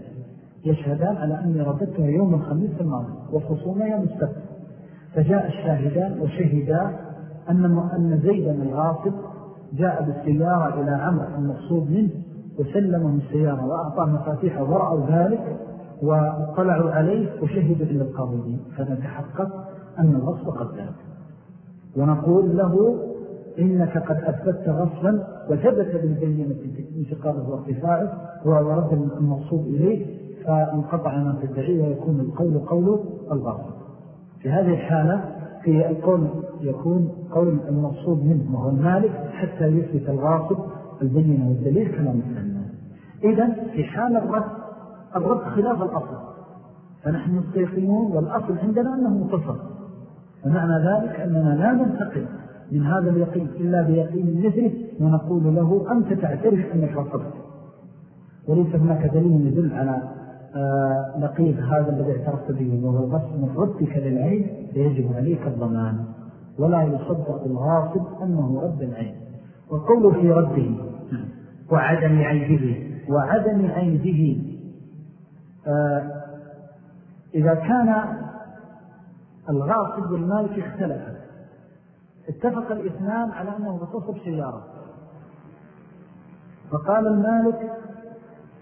يشهدان على أني رددتها يوم الخميس الماضي وخصومة يوم السبت. فجاء الشاهدان وشهدا أن, أن زيدا الغاصب جاء بالسيارة إلى عمر المقصود منه وسلمه السيارة وأعطاه مفاتيحه ورأوا ذلك وطلعوا عليه وشهدوا إلى القاضيين فنتحقق أن الغصب قد ذات ونقول له إنك قد أثبت غصبا وثبت بالبينة انتقاله وارتفاعه ورد المقصود إليه فانقطع ما تدعيه ويكون القول قول الغاصب في هذه الحالة في القول يكون قول المقصود منه وهو المالك حتى يثبت الغاصب البينة والدليل كما مثلنا إذن في حال الرد الرد خلاف الأصل. فنحن مستيقنون والأصل عندنا أنه متصل. ومعنى ذلك أننا لا ننتقل من هذا اليقين إلا بيقين مثله ونقول له أنت تعترف أنك رصبت وليس هناك دليل يدل على آه، نقيض هذا الذي اعترفت به وهو الغصب من ردك للعين فيجب عليك الضمان. ولا يصدق الغاصب أنه رد العين. والقول في رده وعدم عيبه وعدم عيبه آه، إذا كان الغاصب والمالك اختلفا اتفق الإثنان على أنه بتصب سيارة فقال المالك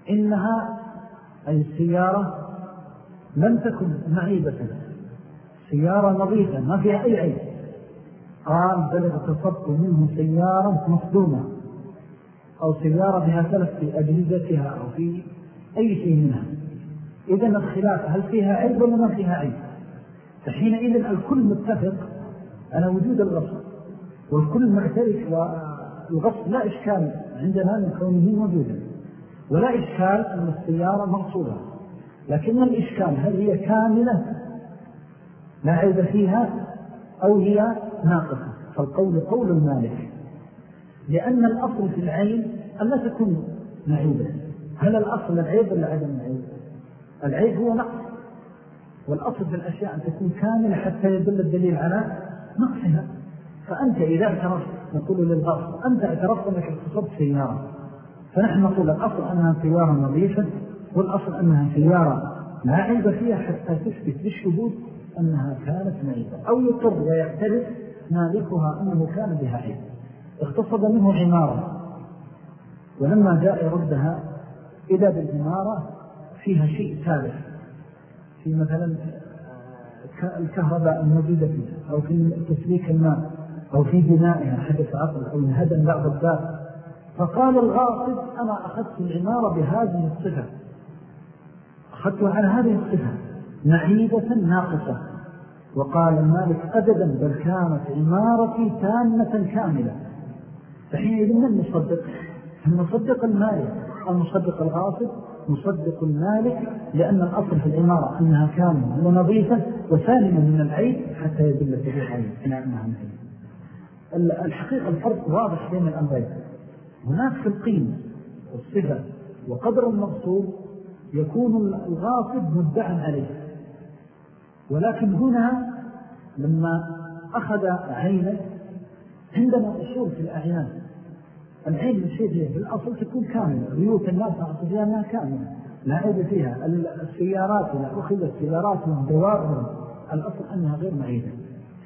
إنها أي السيارة لم تكن معيبة. سيارة نظيفة ما فيها أي عيب. قال بل اغتصبت منه سيارة مصدومة أو سيارة بها تلف في أجهزتها أو في أي شيء منها. إذن الخلاف هل فيها عيب ولا ما فيها عيب؟ فحينئذ الكل متفق على وجود الغصب والكل معترف والغصب لا إشكال عندنا من كونه موجودا. ولا إشكال أن السيارة مغصوبة. لكن الإشكال هل هي كاملة؟ لا عيب فيها أو هي ناقصة. فالقول قول المالك. لأن الأصل في العين ألا تكون معيبة. هل الأصل العيب ولا عدم العيب؟ العيب هو نقص. والأصل في الأشياء أن تكون كاملة حتى يدل الدليل على نقصها فأنت إذا اعترفت نقول للغرب أنت اعترفت أنك اقتصدت سيارة. فنحن نقول الأصل أنها سيارة نظيفة والأصل أنها سيارة لا عيب فيها حتى تثبت بالشهود أنها كانت معيبة أو يقر ويعترف مالكها أنه كان بها عيب. اقتصد منه عمارة. ولما جاء يردها إذا بالعمارة فيها شيء ثالث. في مثلا الكهرباء الموجودة فيها أو في تسليك الماء أو في بنائها حدث عقل أو انهدم بعض الباب فقال الغاصب أنا أخذت العمارة بهذه الصفة. أخذتها على هذه الصفة معيبة ناقصة. وقال المالك أبدا بل كانت عمارتي تامة كاملة. فحينئذ من نصدق نصدق المالك أو نصدق الغاصب. نصدق المالك لأن الأصل في العمارة أنها كاملة ونظيفة وسالمة من العيب حتى يدل الدليل عليه أنها الحقيقة الفرق واضح بين الأمرين. هناك في القيمة والصفة وقدر المقصود يكون الغاصب مدعا عليه. ولكن هنا لما أخذ عينه عندنا أصول في الأعيان العين الشيء في الأصل تكون كاملة بيوت الناس أصلها أنها كاملة. لا عيب فيها. السيارات إذا أخذت سياراتهم دوابهم الأصل أنها غير معيدة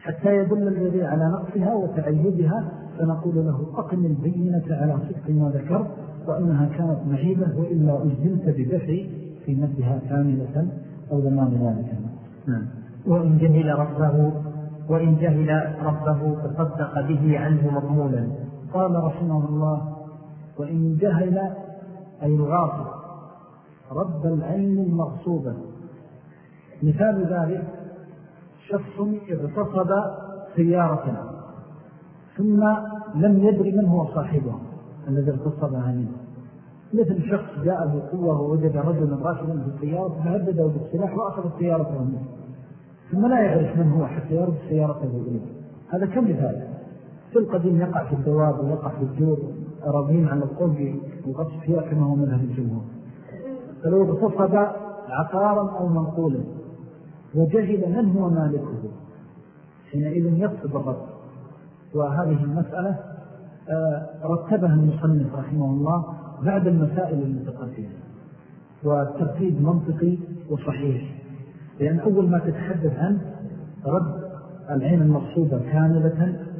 حتى يدل الذي على نقصها وتعيدها فنقول له أقم البينة على صدق ما ذكر وأنها كانت معيبة وإلا أجزلت في نفسها كاملة أو ضمان ذلك. نعم. وإن جهل ربه وإن جهل ربه تصدق به عنه مضمونا. قال رحمه الله وإن جهل أي الغافل رب العين المغصوبة مثال ذلك شخص اغتصب سيارة ثم لم يدري من هو صاحبه الذي اغتصبها منه. مثل شخص جاء بقوة ووجد رجلا راكبا في السيارة فهدده بالسلاح وأخذ السيارة منه ثم لا يعرف من هو حتى يرد سيارته إليه. هذا كم مثال؟ في القديم يقع في الدواب ويقع في الجور أراضين على القلب وغطش فيها كما هو مذهب الجمهور. فلو اغتصب عقارا أو منقولا وجهل من هو مالكه؟ حينئذ يقصد الرب وهذه المسألة آه، رتبها المصنف رحمه الله بعد المسائل المتقدمة. والترتيب منطقي وصحيح. لأن أول ما تتحدث عن رد العين المقصودة كاملة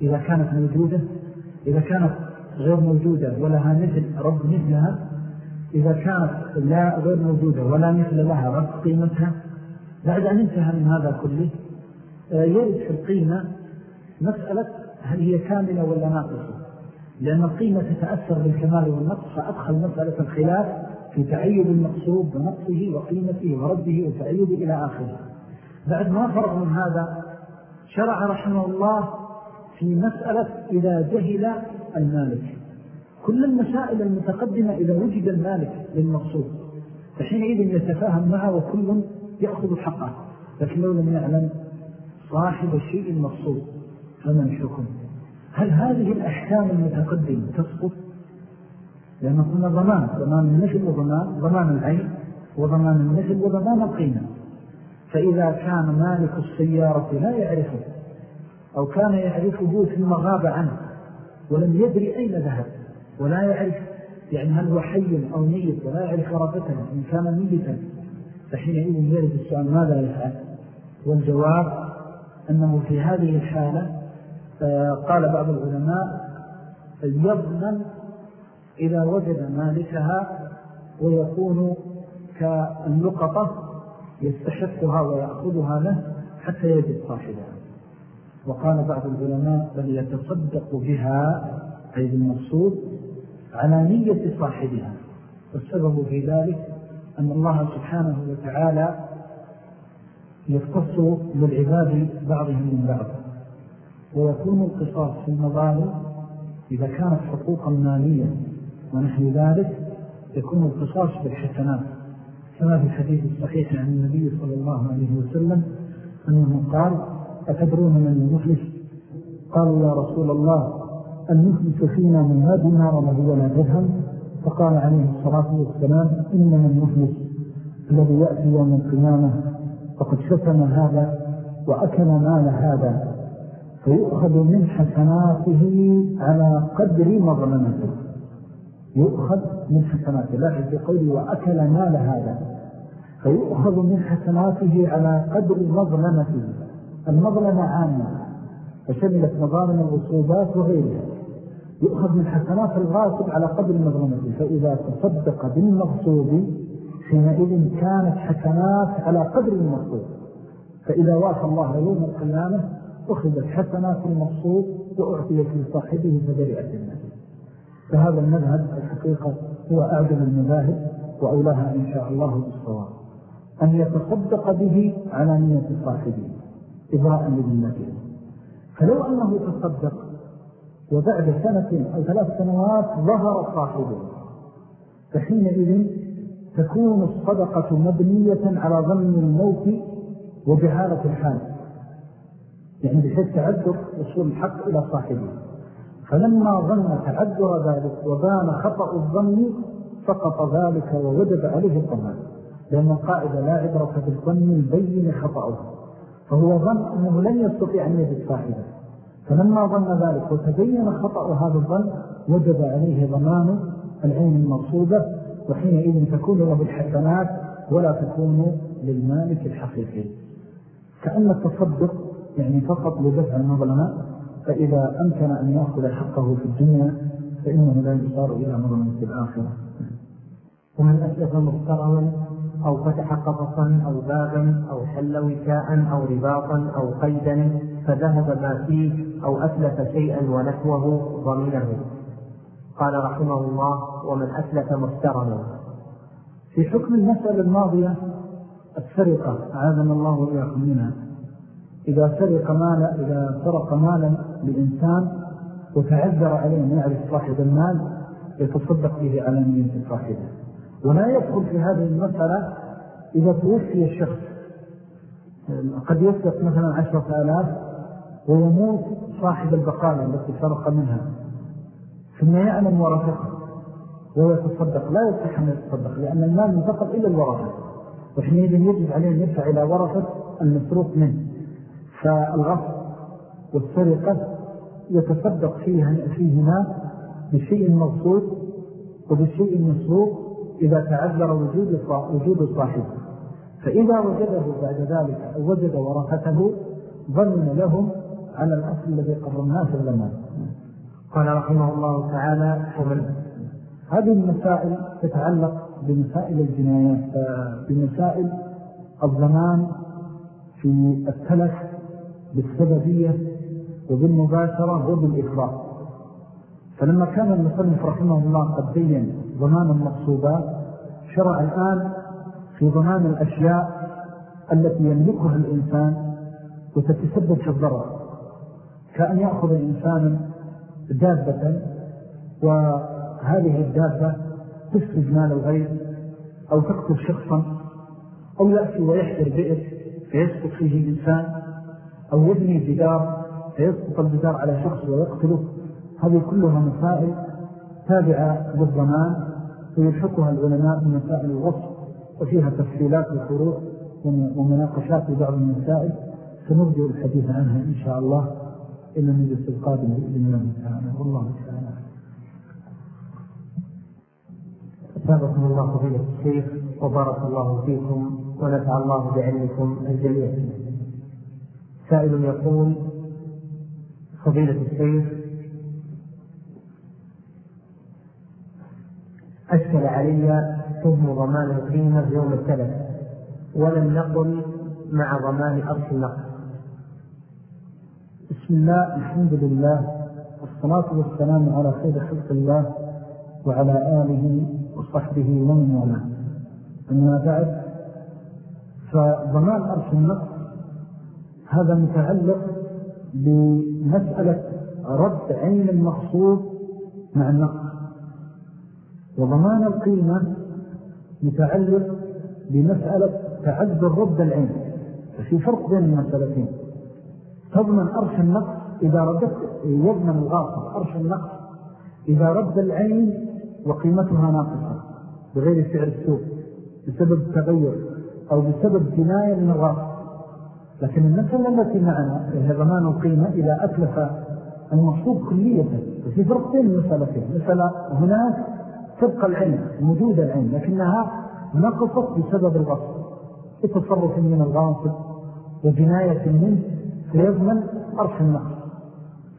إذا كانت موجودة إذا كانت غير موجودة ولها مثل رد مثلها إذا كانت لا غير موجودة ولا مثل لها رد قيمتها بعد أن انتهى من هذا كله آه، يرد في القيمة مسألة هل هي كاملة ولا ناقصة. لأن القيمة تتأثر بالكمال والنقص فأدخل مسألة الخلاف في تعيد المقصود ونقصه وقيمته ورده وتعيد إلى آخره. بعد ما فرغ من هذا شرع رحمه الله في مسألة إذا جهل المالك. كل المسائل المتقدمة إذا وجد المالك للمقصود فحينئذ يتفاهم معه وكل يأخذ حقه. لكن لو لم يعلم صاحب الشيء المقصود فما الحكم هل هذه الأحكام المتقدمة تسقط؟ لأنه قلنا ضمان ضمان النشل وضمان ضمان العين وضمان النشل وضمان القيمة. فإذا كان مالك السيارة لا يعرفه أو كان يعرفه ثم غاب عنه ولم يدري أين ذهب ولا يعرف يعني هل هو حي أو ميت ولا يعرف ورثته إن كان ميتا فحينئذ يرد السؤال ماذا يفعل؟ والجواب أنه في هذه الحالة آه، قال بعض العلماء يضمن إذا وجد مالكها ويكون كالنقطة يستحقها ويأخذها له حتى يجد صاحبها. وقال بعض العلماء بل يتصدق بها أي المقصود على نية صاحبها. والسبب في ذلك أن الله سبحانه وتعالى يختص للعباد بعضهم من بعض. ويكون القصاص في المظالم إذا كانت حقوقا مالية ونحن ذلك يكون القصاص بالحسنات. كما في الحديث الصحيح عن النبي صلى الله عليه وسلم أنه قال أتدرون من المفلس قالوا يا رسول الله المفلس فينا من لا دينار له ولا درهم فقال عليه الصلاة والسلام إنما المفلس الذي يأتي يوم القيامة فقد شتم هذا وأكل مال هذا فيؤخذ من حسناته على قدر مظلمته يؤخذ من حسناته لا في قوله وأكل مال هذا فيؤخذ من حسناته على قدر مظلمته المظلمة عامة فشملت مظالم الغصوبات وغيرها يؤخذ من حسنات الغاصب على قدر مظلمته فإذا تصدق بالمغصوب حينئذ كانت حسنات على قدر المقصود فإذا وافى الله يوم القيامة أخذت حسنات المقصود وأعطيت لصاحبه فبرئت الناس فهذا المذهب الحقيقة هو أعجب المذاهب وأولاها إن شاء الله بالصواب أن يتصدق به على نية صاحبه. إبراء لذمته فلو أنه تصدق وبعد سنة أو ثلاث سنوات ظهر صاحبه فحينئذ تكون الصدقة مبنية على ظن الموت وجهالة الحال. يعني بحيث تعذر وصول الحق إلى صاحبه. فلما ظن تعذر ذلك وبان خطأ الظن سقط ذلك ووجب عليه الضمان لأن القاعدة لا عبرة بالظن البين خطأه. فهو ظن أنه لن يستطيع أن يجد صاحبه. فلما ظن ذلك وتبين خطأ هذا الظن وجب عليه ضمان العين المرصودة وحينئذ تكون له الحسنات ولا تكون للمالك الحقيقي. كأن التصدق يعني فقط لدفع المظلمة فإذا أمكن أن يأخذ حقه في الدنيا فإنه لا يصار إلى مظلمة الآخرة. ومن أسلف محترما أو فتح قفصا أو بابا أو حل وكاء أو رباطا أو قيدا فذهب ما فيه أو أسلف شيئا ونحوه ضمنه قال رحمه الله ومن أسلف محترما في حكم المسألة الماضية السرقة أعاذنا الله وإياكم منها. إذا سرق مالا إذا سرق مالا لإنسان وتعذر عليه أن يعرف صاحب المال يتصدق به على نية صاحبه. ولا يدخل في هذه المسألة إذا توفي الشخص. قد يسرق مثلا عشرة آلاف ويموت صاحب البقالة التي سرق منها. ثم يعلم ورثته وهو يتصدق لا يصح أن يتصدق لأن المال انتقل إلى الورثة. وحينئذ يجب عليه أن يدفع إلى ورثة المسروق منه. فالغصب والسرقة يتصدق فيها فيهما بشيء مغصوب وبشيء مسروق إذا تعذر وجود وجود صاحبه فإذا وجده بعد ذلك أو وجد ورثته ظن لهم على الأصل الذي قررناه في الزمان. قال رحمه الله تعالى ومن هذه المسائل تتعلق بمسائل الجنايات بمسائل الضمان في التلف بالسببية وبالمباشرة وبالإفراط فلما كان المصنف رحمه الله قد بين ضمان المقصودات شرع الآن في ضمان الأشياء التي يملكها الإنسان وتتسبب في الضرر. كأن يأخذ الإنسان دابة وهذه الدابة تفسد مال الغير أو تقتل شخصا أو يأتي ويحفر بئر فيسقط فيه الإنسان أو يبني جدار فيسقط الجدار على شخص ويقتله. هذه كلها مسائل تابعة للضمان ويلحقها العلماء من مسائل الوصف وفيها تفصيلات وفروع ومناقشات في بعض المسائل. سنرجع الحديث عنها إن شاء الله إلى المجلس القادم بإذن الله تعالى. والله تعالى. أثابكم الله فضيلة الشيخ وبارك الله فيكم ونفع الله بعلمكم الجميع. سائل يقول فضيلة الشيخ أشكل علي فهم ضمان القيمة يوم الثلاث ولم نقل مع ضمان أرش النقل بسم الله الحمد لله والصلاة والسلام على خير خلق الله وعلى آله وصحبه ومن والاه. أما بعد فضمان أرش النقل هذا متعلق بمسألة رد عين المقصود مع النقل وضمان القيمة متعلق بمسألة تعذر رد العين ففي فرق بين المسألتين. تضمن أرش النقص إذا ردت يضمن الغاصب أرش النقص إذا رد العين وقيمتها ناقصة بغير سعر السوق بسبب التغير أو بسبب جناية من الغاصب. لكن المسألة التي معنا هي ضمان القيمة إذا أتلف المصوب كلية. ففي فرق بين المسألتين مثلا هناك تبقى العين موجودة العين لكنها نقصت بسبب الغصب بتصرف من الغاصب وجناية منه فيضمن أرش النقص.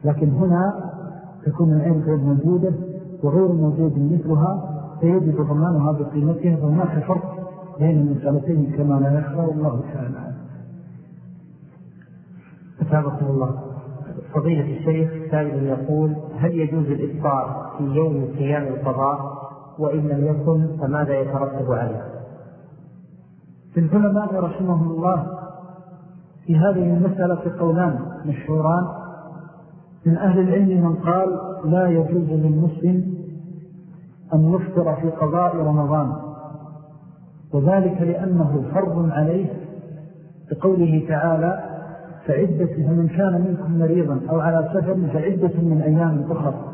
لكن هنا تكون العين غير موجودة وغير موجود مثلها فيجب ضمانها بقيمتها فهناك فرق بين المسألتين كما لا يخفى والله تعالى أتابكم الله. فضيلة الشيخ سائل يقول هل يجوز الإفطار في يوم صيام القضاء؟ وإن لم يكن فماذا يترتب عليه؟ في العلماء رحمهم الله في هذه المسألة قولان مشهوران. من أهل العلم من قال لا يجوز للمسلم أن يفطر في قضاء رمضان وذلك لأنه فرض عليه بقوله تعالى فعدة من كان منكم مريضا أو على سفر فعدة من أيام أخرى.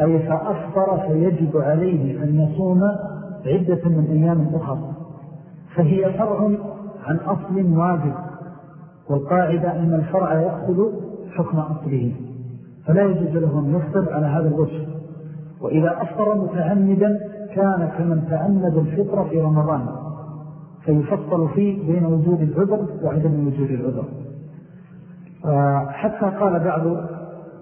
أي فأفطر فيجب عليه أن يصوم عدة من أيام أخرى فهي فرع عن أصل واجب والقاعدة أن الفرع يأخذ حكم أصله فلا يجوز له أن يفطر على هذا الوجه. وإذا أفطر متعمدا كان كمن تعمد الفطر في رمضان فيفصل فيه بين وجود العذر وعدم وجود العذر. آه، حتى قال بعض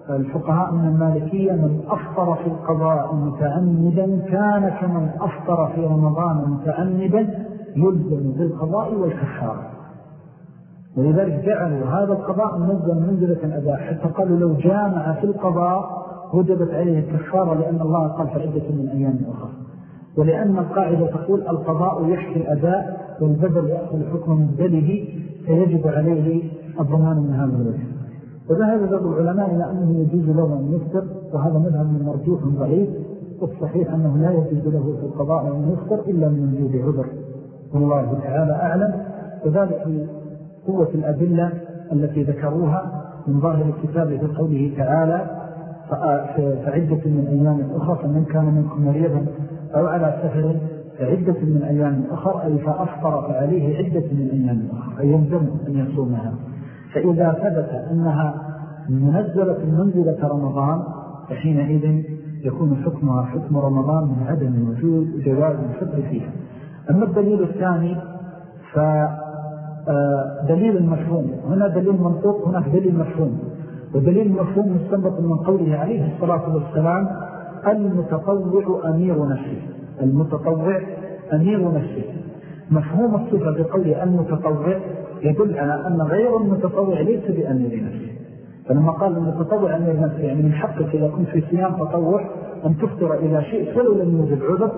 الفقهاء من المالكية من أفطر في القضاء متعمدا كان كمن أفطر في رمضان متعمدا يلزم بالقضاء والكفار ولذلك جعلوا هذا القضاء منزل منزلة الأداء حتى قالوا لو جامع في القضاء وجبت عليه الكفارة لأن الله قال فعدة من أيام أخرى. ولأن القاعدة تقول القضاء يحكي الأداء والبدل يأخذ حكم مبدله فيجب عليه الضمان من هذا الوجه. وذهب بعض العلماء إلى أنه يجوز له أن يفطر وهذا مذهب من مرجوح ضعيف والصحيح أنه لا يجوز له في القضاء أن يفطر إلا من وجود عذر. والله تعالى أعلم. وذلك قوة الأدلة التي ذكروها من ظاهر الكتاب في قوله تعالى فعدة من أيام أخرى فمن كان منكم مريضا أو على سفر فعدة من أيام أخرى أي فأفطر فعليه عدة من أيام أخرى أي ينزم أن يصومها. فإذا ثبت أنها منزلة منزلة رمضان فحينئذ يكون حكمها حكم رمضان من عدم وجود جواز الفطر فيها. أما الدليل الثاني فدليل المفهوم هنا دليل منطوق هناك دليل مفهوم. ودليل مفهوم مستنبط من قوله عليه الصلاة والسلام المتطوع أمير نفسه. المتطوع أمير نفسه. مفهوم الصفة بقوله المتطوع يدل على أن غير المتطوع ليس بأمير نفسه. فلما قال المتطوع أمير نفسه يعني من حقك إذا كنت في صيام تطوع أن تفطر إلى شيء ولو لم يوجد عذر.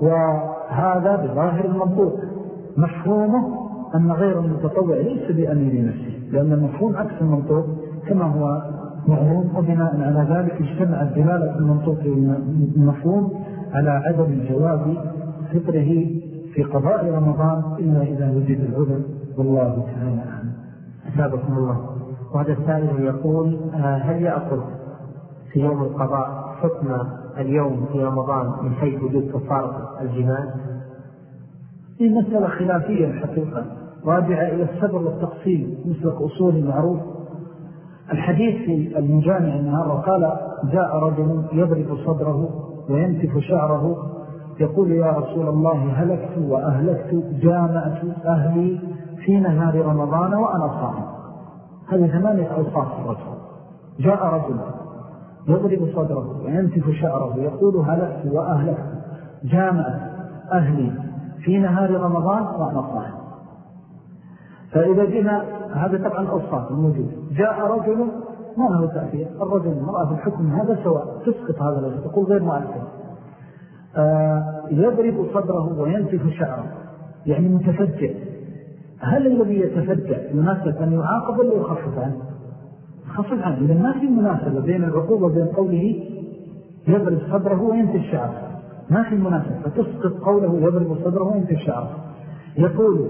وهذا بظاهر المنطوق. مفهومه أن غير المتطوع ليس بأمير نفسه لأن المفهوم عكس المنطوق كما هو معلوم. وبناء على ذلك اجتمع الدلالة المنطوق المفهوم على عدم جواب فطره في قضاء رمضان إلا إذا وجد العذر. والله تعالى. أعلم أسابقنا الله. وهذا السائل يقول آه، هل يأخذ في يوم القضاء حكم اليوم في رمضان من حيث وجود كفارة الجمال في مسألة خلافية الحقيقة راجعة إلى السبر والتقسيم مثل أصول معروف الحديث المجامع النهار قال جاء رجل يضرب صدره وينتف شعره يقول يا رسول الله هلكت وأهلكت جامعت أهلي في نهار رمضان وأنا صائم. هذه ثمانية أوصاف الرجل. جاء رجل يضرب صدره وينتف شعره يقول هلكت وأهلكت جامعت أهلي في نهار رمضان؟ وأنا صائم. فإذا جينا هذا طبعا أوصاف الموجود جاء رجل ما له تأثير. الرجل المرأة في الحكم هذا سواء. تسقط هذا الرجل تقول غير مؤثر. آه يضرب صدره وينتف شعره. يعني متفجع. هل الذي يتفجع يناسب أن يعاقب ولا يخفف عنه خفف عنه إذا ما في مناسبة بين العقوبة وبين قوله يضرب صدره وينتف شعره. ما في مناسبة فتسقط قوله يضرب صدره وينتف شعره. يقول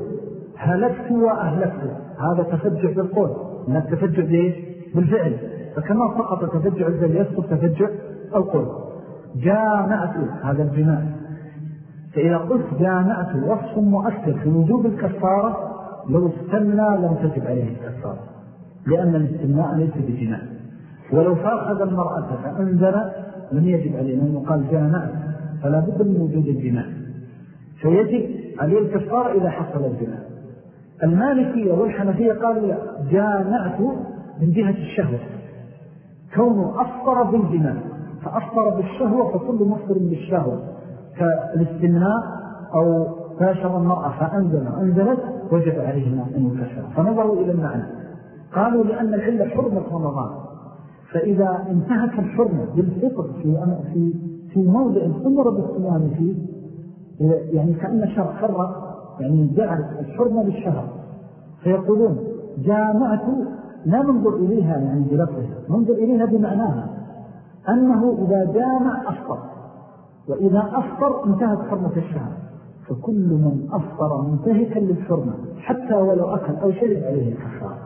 هلكت وأهلكت. هذا تفجع بالقول. من التفجع بإيش؟ بالفعل. فكما فقط تفجع الزل يسقط تفجع القول. جامعت. هذا الجماع. فإذا قلت جامعت وصف مؤثر في وجوب الكفارة لو استنى لم تجب عليه الكفارة لأن الاستماع ليس بجماع ولو فاخذ المرأة فأنزل لم يجب عليه لأنه قال جامعت فلا بد من وجود الجماع فيجب عليه الكفارة إذا حصل الجماع المالكية والحنفية قالوا لا جامعت من جهة الشهوة. كونه أفطر بالجناء فأفطر بالشهوة فكل مفطر بالشهوة كالاستمناء أو باشر المرأة فأنزل وأنزلت وجب عليهما أن يكفر فنظروا إلى المعنى. قالوا لأن العلة حرمة رمضان. فإذا انتهك الحرمة بالفطر في, في, في موضع أمر بالصيام فيه يعني كأن شرع فرق يعني جعل الحرمة للشهر. فيقولون جامعة لا ننظر إليها يعني بلفظها ننظر إليها بمعناها. أنه إذا جامع أفطر وإذا أفطر انتهت حرمة الشهر. فكل من أفطر منتهكا للحرمة حتى ولو أكل أو شرب عليه الكفار.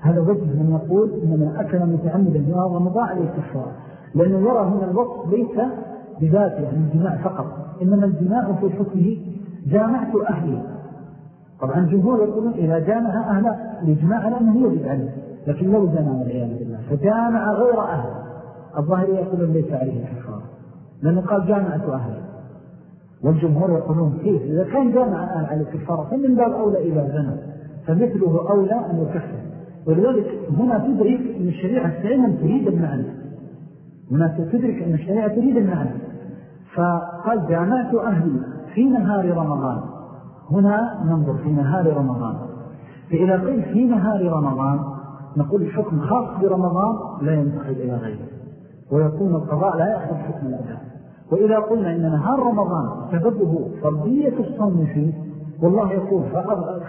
هذا وجه من يقول من أكل متعمدا في رمضان عليه الكفار. لأنه يرى هنا الوقت ليس بذاته يعني الجماع فقط إنما الجماع في حكمه جامعت أهلي طبعا الجمهور يقولون إذا جامع أهله الإجماع لأنه يجب عليه لكن لو جامع والعياذ بالله فجامع غير أهل الظاهر يقولون ليس عليه كفار لأنه قال جامعة أهلي والجمهور يقولون كيف؟ إذا كان جامع أهل على الكفارة فمن باب أولى إلى زنا فمثله أولى أن يكفر. ولذلك هنا تدرك أن الشريعة دائما تريد المعنى. هنا تدرك أن الشريعة تريد المعنى. فقال جامعت أهلي في نهار رمضان. هنا ننظر في نهار رمضان. فإذا قلت في نهار رمضان نقول الحكم خاص برمضان لا ينتقل إلى غيره. ويكون القضاء لا يأخذ حكم الأداء. وإذا قلنا إن نهار رمضان سببه فرضية الصوم فيه والله يقول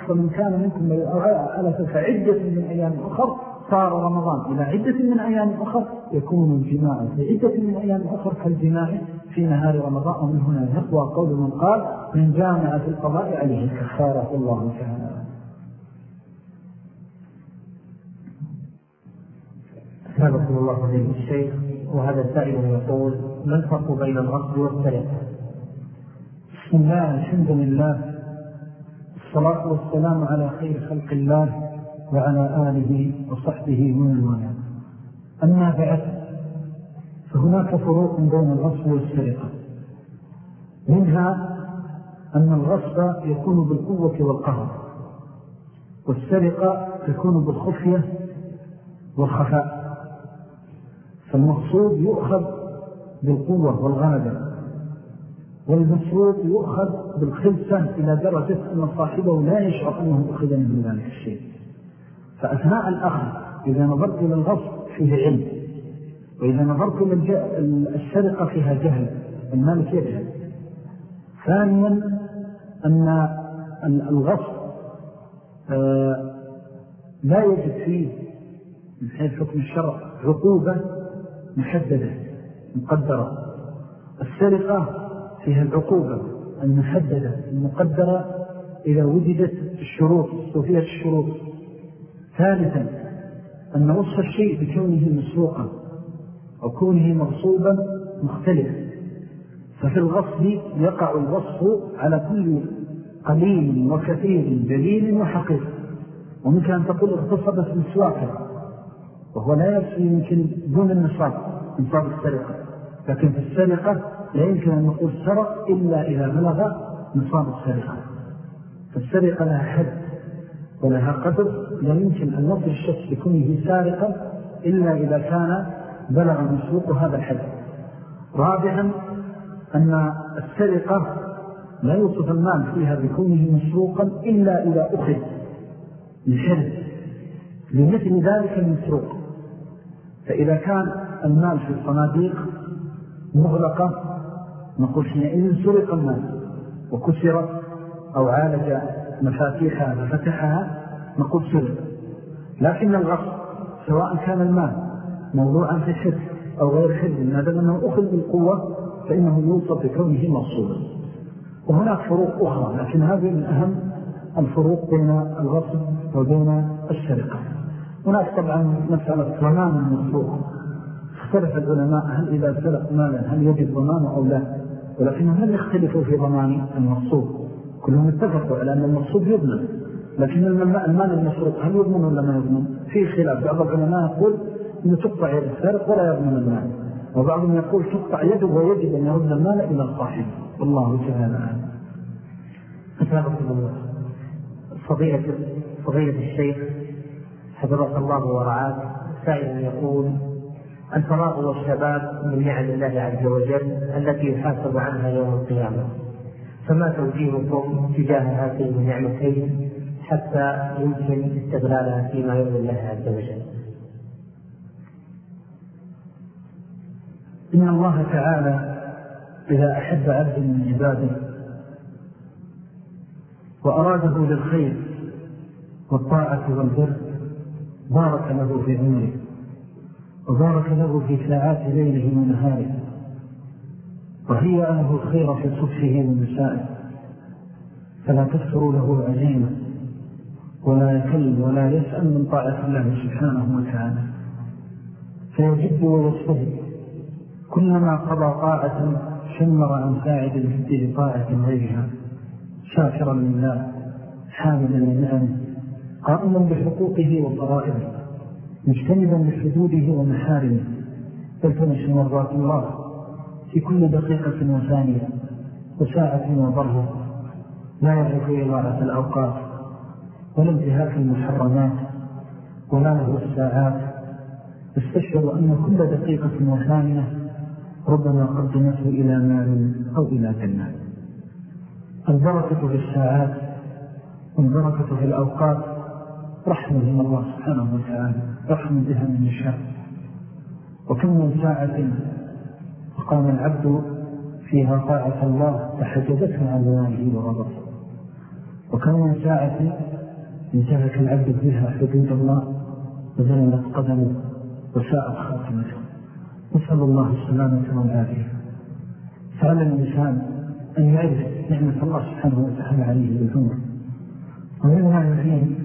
فمن كان منكم على فعدة من أيام أخر صار رمضان إلى عدة من أيام أخر يكون الجماع في عدة من أيام أخر كالجماع في نهار رمضان. ومن هنا يقوى قول من قال من جامع في القضاء عليه الكفارة والله تعالى. سابقكم الله عليه الشيخ وهذا السائل يقول ما الفرق بين الغصب والسرقة بسم الله الحمد لله الصلاة والسلام على خير خلق الله وعلى آله وصحبه ومن والاه. أما بعد فهناك فروق بين الغصب والسرقة. منها أن الغصب يكون بالقوة والقهر والسرقة تكون بالخفية والخفاء. فالمقصود يؤخذ بالقوة والغلبة والمسروق يؤخذ بالخلسة إلى درجة أن صاحبه لا يشعر أنه أخذ من ذلك الشيء. فأثناء الأخذ إذا نظرت إلى الغصب فيه علم. وإذا نظرت إلى فيها جهل المالك يجهل ثانيا أن الغصب آه، لا يجد فيه من حيث حكم الشرع عقوبة محددة مقدرة. السرقة فيها العقوبة المحددة المقدرة إذا وجدت الشروط صوفية الشروط. ثالثا أن وصف الشيء بكونه مسروقا أو كونه مغصوبا مختلف. ففي الغصب يقع الوصف على كل قليل وكثير دليل وحقيق وممكن أن تقول اغتصبت مسواكا وهو لا يصل يمكن دون النصاب نصاب السرقة. لكن في السرقة لا يمكن أن نقول سرق إلا إذا بلغ نصاب السرقة. فالسرقة لها حد ولها قدر. لا يمكن أن نصل الشخص بكونه سارقا إلا إذا كان بلغ مسوق هذا الحد. رابعا أن السرقة لا يوصف المال فيها بكونه مسروقا إلا إذا أخذ لحرز لمثل ذلك المسروق. فإذا كان المال في الصناديق مغلقة نقول حينئذ سرق المال وكسر أو عالج مفاتيحها ففتحها نقول سرق. لكن الغصب سواء كان المال موضوعا في حفظ أو غير حفظ ما دام أنه أخذ بالقوة فإنه يوصف بكونه مصوبا وهناك فروق أخرى لكن هذه من أهم الفروق بين الغصب وبين السرقة. هناك طبعا مسألة ضمان المسروق اختلف العلماء هل إذا سرق مالا هل يجب ضمانه أو لا ولكنهم لم يختلفوا في ضمان المصوب كلهم اتفقوا على أن المصوب يضمن لكن المال المسروق هل يضمن ولا ما يضمن؟ في خلاف بعض العلماء يقول أنه تقطع يد السارق ولا يضمن المال وبعضهم يقول تقطع يده ويجب أن يرد المال إلى الصاحب والله تعالى الله. فضيلة, فضيلة الشيخ حفظك الله ورعاك. سائل يقول الفراغ والشباب من نعم الله عز وجل التي يحاسب عنها يوم القيامة. فما توجيهكم تجاه هاتين النعمتين حتى يمكن استغلالها فيما يرضي الله عز وجل؟ إن الله تعالى إذا أحب عبد من عباده وأراده للخير والطاعة والبر بارك له في عمره وبارك له في ساعات ليله ونهاره. وهيأ له الخير في صبحه ومسائه فلا تكثروا له العزيمة ولا يكل ولا يسأل من طاعة الله سبحانه وتعالى. فيجد ويجتهد كلما قضى طاعة شمر عن فاعد الجد لطاعة غيرها. شاكرا لله حاملا لنعمه قائما بحقوقه وضرائبه مجتنبا لحدوده ومحارمه يلتمس مرضات الله في كل دقيقة وثانية وساعة وضرها لا يعرف إضاعة الأوقات ولا انتهاك المحرمات ولا له الساعات. استشعر أن كل دقيقة وثانية ربما قدمته إلى مال أو إلى جنة. البركة في الساعات والبركة في الأوقات رحمة من الله سبحانه وتعالى رحمة بها من الشر وكم من ساعة وقام العبد فيها طاعة الله فحجبتها عن الله وغضبه وكم من ساعة انتهك العبد فيها حدود الله وزلت قدمه وساءت خاتمته. نسأل الله السلامة والعافية. فعلى الإنسان أن يعرف نعمة الله سبحانه وتعالى عليه بالعمر ومنها يعين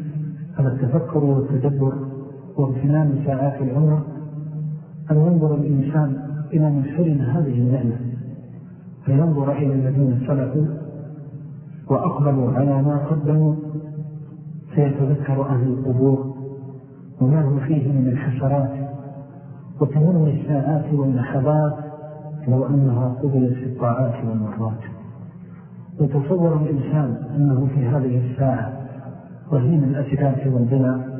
على التفكر والتدبر واغتنام ساعات العمر أن ينظر الإنسان إلى من حرم هذه النعمة فينظر إلى الذين سلفوا وأقبلوا على ما قدموا فيتذكر أهل القبور وما هو فيه من الحسرات وتمني الساعات واللحظات لو أنها قبلت في الطاعات والمرات وتصور الإنسان أنه في هذه الساعة وهين الأسكات والبناء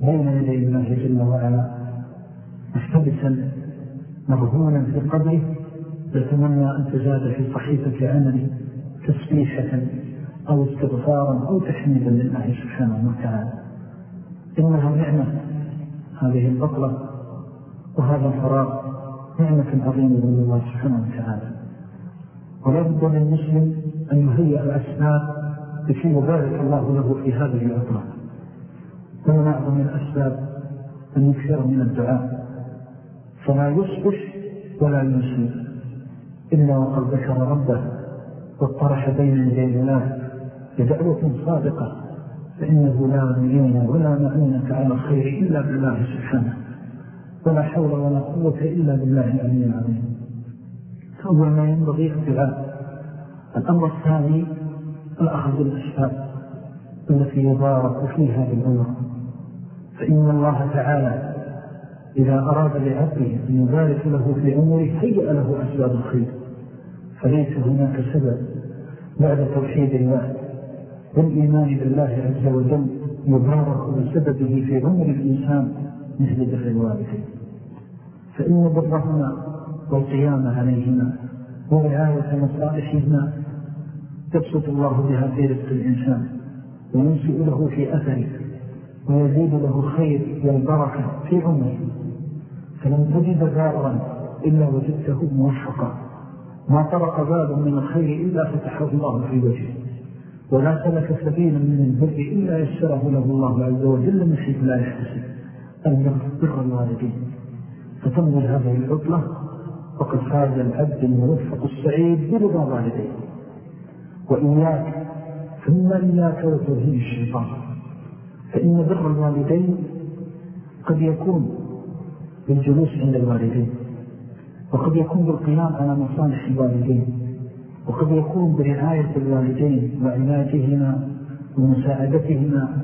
بين يدي الله جل وعلا مستبسا مرهونا في قبره يتمنى أن تزاد في صحيفة عمل تسبيحة أو استغفارا أو تحميدا لله سبحانه وتعالى. إنها نعمة هذه البطلة وهذا الفراغ نعمة عظيمة من الله سبحانه وتعالى. ولا بد للمسلم أن يهيئ الأسباب لكي يبارك الله له في هذه العطرة ومن أعظم الأسباب أن يكثر من الدعاء فلا يصبح ولا ينسي إلا وقد ذكر ربه واطرح بين يدي الله بدعوة صادقة فإنه لا معين ولا معونة على الخير إلا بالله سبحانه. ولا حول ولا قوة إلا بالله العلي العظيم. فأول ما ينبغي الدعاء الأمر الثاني الأخذ بالأسباب التي يبارك فيها بالعمر فإن الله تعالى إذا أراد لعبده أن يبارك له في عمره هيأ له أسباب الخير. فليس هناك سبب بعد توحيد الله. والإيمان بالله عز وجل يبارك بسببه في عمر الإنسان مثل بر الوالدين فإن برهما والقيام عليهما ورعاية مصالحهما يبسط الله بها رزق الإنسان وينسئ له في أثره ويزيد له الخير والبركة في عمره. فلم تجد بارا إلا وجدته موفقا. ما طرق باب من الخير إلا فتحه الله في وجهه. ولا سلك سبيلا من البر إلا يسره له الله عز وجل من حيث لا يحتسب. أن يغفر الوالدين فتنظر هذه العطلة وقد فاز العبد الموفق السعيد برضا والديه. وإياك ثم إياك وتوهيد الشيطان. فإن بر الوالدين قد يكون بالجلوس عند الوالدين وقد يكون بالقيام على مصالح الوالدين وقد يكون برعاية الوالدين وعلاجهما ومساعدتهما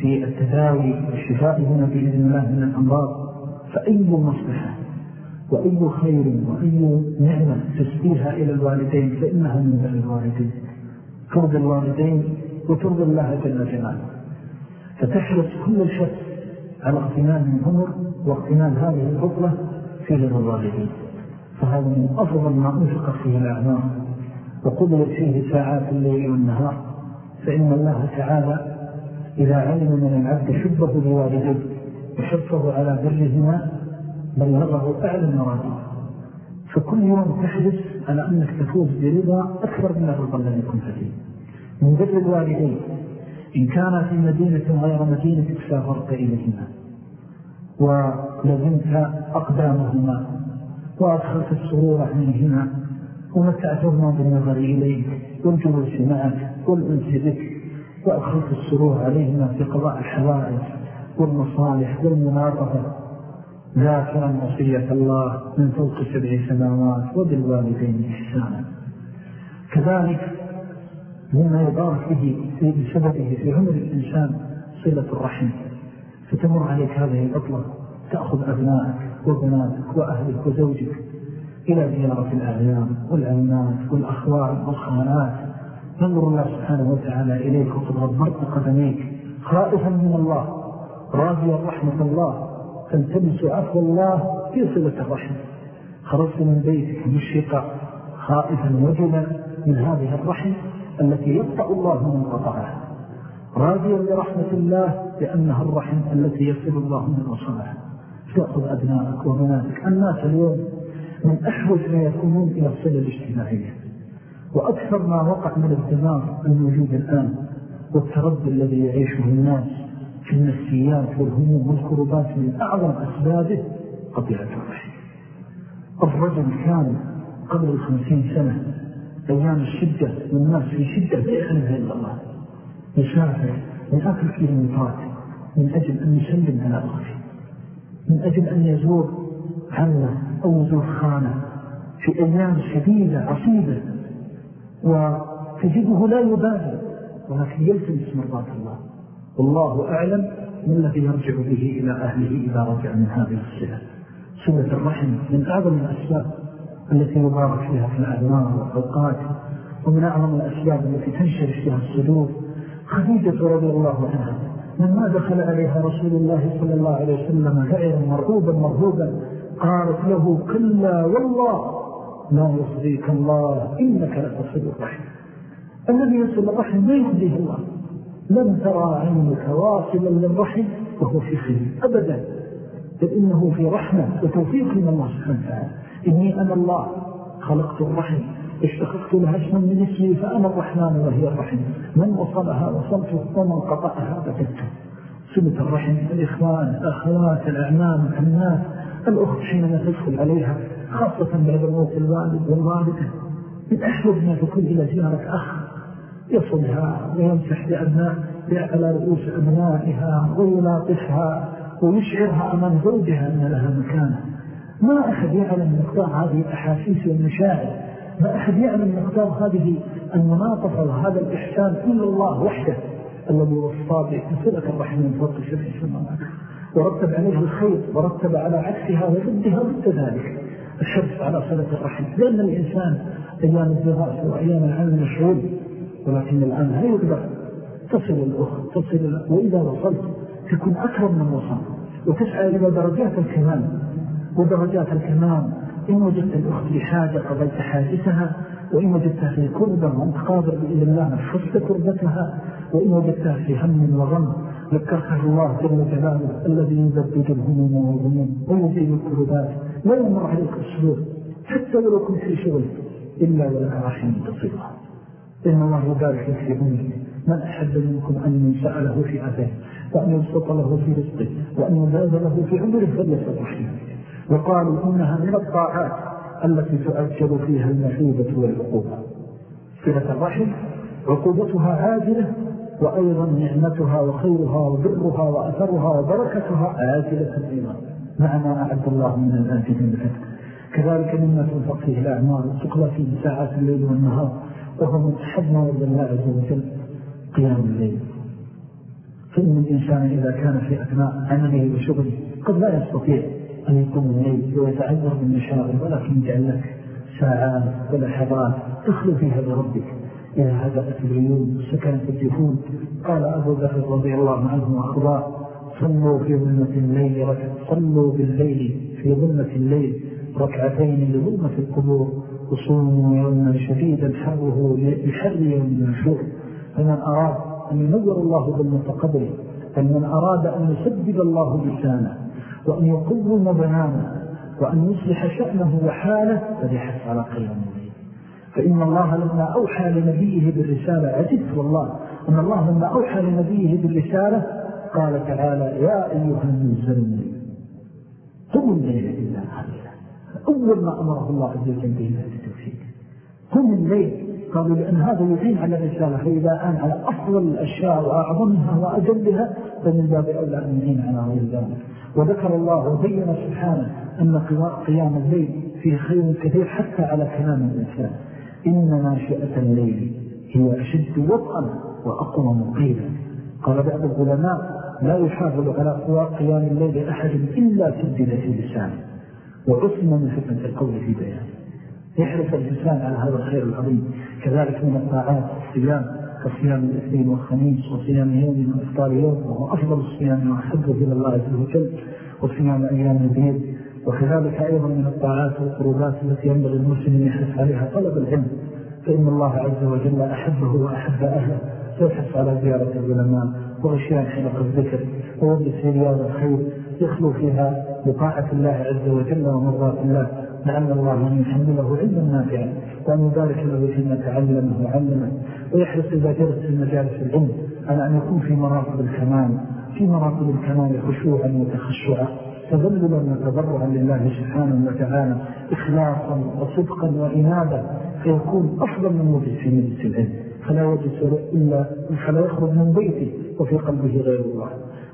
في التداوي والشفائهما بإذن الله من الأمراض. فأي مصلحة وأي خير وأي نعمة تسبيها إلى الوالدين فإنها من بر الوالدين. ترضي الوالدين وترضي الله جل جلاله. فتحرص كل الشخص على اغتنام العمر واغتنام هذه العطلة في رضا الوالدين. فهذا من أفضل ما أنفق فيه الأعمار. وقضي فيه ساعات الليل والنهار. فإن الله تعالى إذا علم من العبد حبه لوالديه وحرصه على برهما بلغه أعلى المراتب. فكل يوم تحرص على أنك تفوز برضا أكثر من الرضا الذي كنت فيه. من بر الوالدين إن كان في مدينة غير مدينة سافرت إليهما. ولزمت أقدامهما. وأدخلت السرور عليهما ومتعتهما بالنظر إليك. والجلوس معك. والأنس بك. وأدخلت السرور عليهما في قضاء الحوائج والمصالح والمناطفة ذاكرا وصية الله من فوق سبع سماوات وبالوالدين إحسانا. كذلك مما يبارك به بسببه في عمر الإنسان صلة الرحم. فتمر عليك هذه الأطلة تأخذ أبنائك وبناتك وأهلك وزوجك إلى زيارة الأعيان والعمات والأخوان والخانات ينظر الله سبحانه وتعالى إليك وقد غبرت قدميك خائفا من الله راجيا رحمة الله. تلتمس عفو الله في صلة الرحم. خرجت من بيتك مشفقة خائفا وجلا من هذه الرحم التي يبطأ الله من قطعها. راضيا لرحمة الله لأنها الرحم التي يصل الله من وصلها. تأخذ أبنائك وبناتك الناس اليوم. من أحوج ما يكونون إلى الصلة الاجتماعية. وأكثر ما وقع من الدماغ الموجود الآن والتردد الذي يعيشه الناس. في النفسيات والهموم والكربات من أعظم أسبابه قطيعة الرحم الرجل كان قبل الخمسين سنة أيام الشدة والناس في شدة لا يعلمها إلا الله. يسافر ويأكل كيلومترات من أجل أن يسلم على أخته من أجل أن يزور عمه أو يزور خانه في أيام شديدة عصيبة. وتجده لا يبالي ولكن يلتمس مرضات الله. والله أعلم من الذي يرجع به إلى أهله إذا رجع من هذه الصلة صلة الرحم من أعظم الأسباب التي يبارك فيها في الأعمار والأوقات ومن أعظم الأسباب التي تنشر فيها الصدور خديجة رضي الله عنها لما دخل عليها رسول الله صلى الله عليه وسلم فعلا مرهوبا مرهوبا قالت له كلا والله لا يصديك الله إنك لتصل الرحم الذي يصل الرحم لا يهديه الله. لم ترى عينك واصلا للرحم وهو في خير. أبدا. بل إنه في رحمة وتوفيق من الله سبحانه وتعالى. إني أنا الله. خلقت الرحم. اشتققت لها اسما من اسمي فأنا الرحمن وهي الرحم. من وصلها وصلته ومن قطعها بتته سنة الرحم الإخوان الأخوات الأعمام الناس. الأخت حينما تدخل عليها خاصة بعد موت الوالد والوالدة. من أحوج ما تكون إلى زيارة أخ. يصلها ويمسح بأبناء على رؤوس أبنائها ويلاطفها ويشعرها أمام زوجها أن لها مكانة ما أحد يعلم مقدار هذه الأحاسيس والمشاعر. ما أحد يعلم مقدار هذه المناطفة وهذا الإحسان إلا الله وحده الذي وصى بصلة الرحم من فوق سبع السماوات ورتب عليها الخير ورتب على عكسها وضدها ضد ذلك. الحرص على صلة الرحم. لأن الإنسان أيام الدراسة وأيام العلم مشغول ولكن الآن لا يقدر. تصل الأخر تصل وإذا وصلت تكون أكبر من وصل وتسعى إلى درجات الكمال. ودرجات الكمال إن وجدت الأخت بحاجة قضيت حاجتها وإن وجدتها في كربة وأنت قادر بإذن الله نفست كربتها وإن وجدتها في هم وغم ذكرتها الله جل جلاله الذي يزبد الهموم والغموم ويزيل الكربات لا يمر عليك السلوك حتى ولو كنت في شغل إلا ولك رحم تصيبها إن الله يبارك في عمره من أحب منكم أن يسأله في أبيه وأن يبسط له في رزقه وأن يزاد له في عمره فليسأل رحمه وقالوا إنها من الطاعات التي تؤجل فيها المحيبة والعقوبة. صلة الرحم عقوبتها عاجلة وأيضا نعمتها وخيرها وبرها وأثرها وبركتها عاجلة أيضا مع ما أعد الله من الآجل كذلك مما تنفق فيه الأعمال وتقلى فيه ساعات الليل والنهار. وهو من أحب ما الله عز وجل قيام الليل. فإن الإنسان إذا كان في أثناء عمله وشغله قد لا يستطيع أن يكون الليل ويتعذر بالمشاغل ولكن جعل لك ساعات ولحظات تخلو فيها بربك. إذا هدأت العيون سكنت الجفون. قال أبو ذر رضي الله عنه وأرضاه صلوا في ظلمة الليل صلوا بالليل في ظلمة الليل ركعتين لظلمة القبور. وصوموا يوما شديدا حره بحر يوم المنشور فمن أراد أن ينور الله بالمتقبل فمن أراد أن يسدد الله لسانه وأن يقوم بنانه وأن يصلح شأنه وحاله فليحث على قيام الليل فإن الله لما أوحى لنبيه بالرسالة عجبت والله أن الله لما أوحى لنبيه بالرسالة قال تعالى يا أيها المزمل قم الليل إلا قليلا أول ما أمره الله عز وجل به التوفيق قم الليل قالوا لأن هذا يعين على الرسالة. فإذا آن على أفضل الأشياء وأعظمها وأجلها فمن باب أولى أن يعين على غير ذلك. وذكر الله وبين سبحانه أن قيام الليل فيه خير كثير حتى على كلام الإنسان. إن ناشئة الليل هي أشد وطئا وأقوم قيلا. قال بعض العلماء لا يحافظ على قيام الليل أحد إلا سدد في لسانه. وعثم من فتنة القول في بيانه يحرص الإنسان على هذا الخير العظيم. كذلك من الطاعات الصيام كصيام الاثنين والخميس وصيام يوم وإفطار يوم وهو أفضل الصيام وأحبه إلى الله عز وجل وصيام أيام البيت وكذلك أيضا من الطاعات والقربات التي ينبغي المسلم يحرص عليها طلب العلم. فإن الله عز وجل أحبه وأحب أهله فيحرص على زيارة العلماء وغشيان حلق الذكر ووجلس رياض الخير. يخلو فيها بطاعة الله عز وجل ومرضات الله لعل الله أن يحمله علما نافعا وأن يبارك له فيما تعلمه وعلمه ويحرص إذا جلس في مجالس العلم على أن يكون في مراتب الكمال في مراتب الكمال خشوعا وتخشعا تذللا وتضرعا لله سبحانه وتعالى إخلاصا وصدقا وإنابا فيكون أفضل من وجد في مجلس العلم. فلا يجلس إلا فلا يخرج من بيته وفي قلبه غير الله.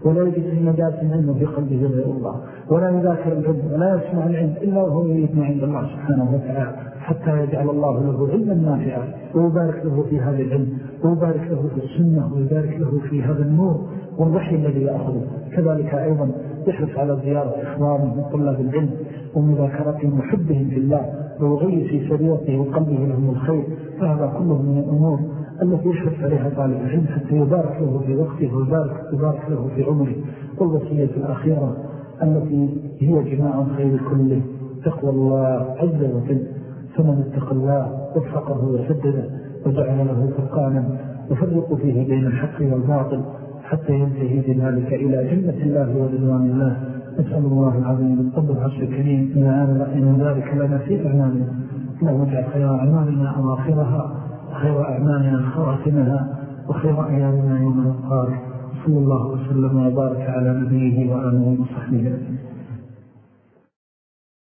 ولا يجد في مجالس العلم في قلبه غير الله ولا يذاكر العلم ولا يسمع العلم إلا وهو ما عند الله سبحانه وتعالى حتى يجعل الله له علما نافعا ويبارك له في هذا العلم ويبارك له في السنة ويبارك له في هذا النور والوحي الذي يأخذه كذلك أيضا يحرص على زيارة إخوانه من طلاب العلم ومذاكرتهم وحبهم في الله ويغير في سريرته وقلبه لهم الخير فهذا كله من الأمور التي يحرص عليها طالب العلم حتى يبارك له في وقته ويبارك يبارك له في عمره. والوصية الأخيرة التي هي جماع الخير كله تقوى الله عز وجل. فمن اتق الله وفقه وسدده وجعل له فرقانا وفرق فيه بين الحق والباطل حتى ينتهي بذلك إلى جنة الله ورضوان الله. نسأل الله العظيم بالقدر عشر الكريم إن ذلك لنا في أعمالنا. اللهم اجعل خير أعمالنا أواخرها وخير أعمالنا خواتمها وخير أيامنا يوم القار صلى الله وسلم وبارك على نبيه وآله وصحبه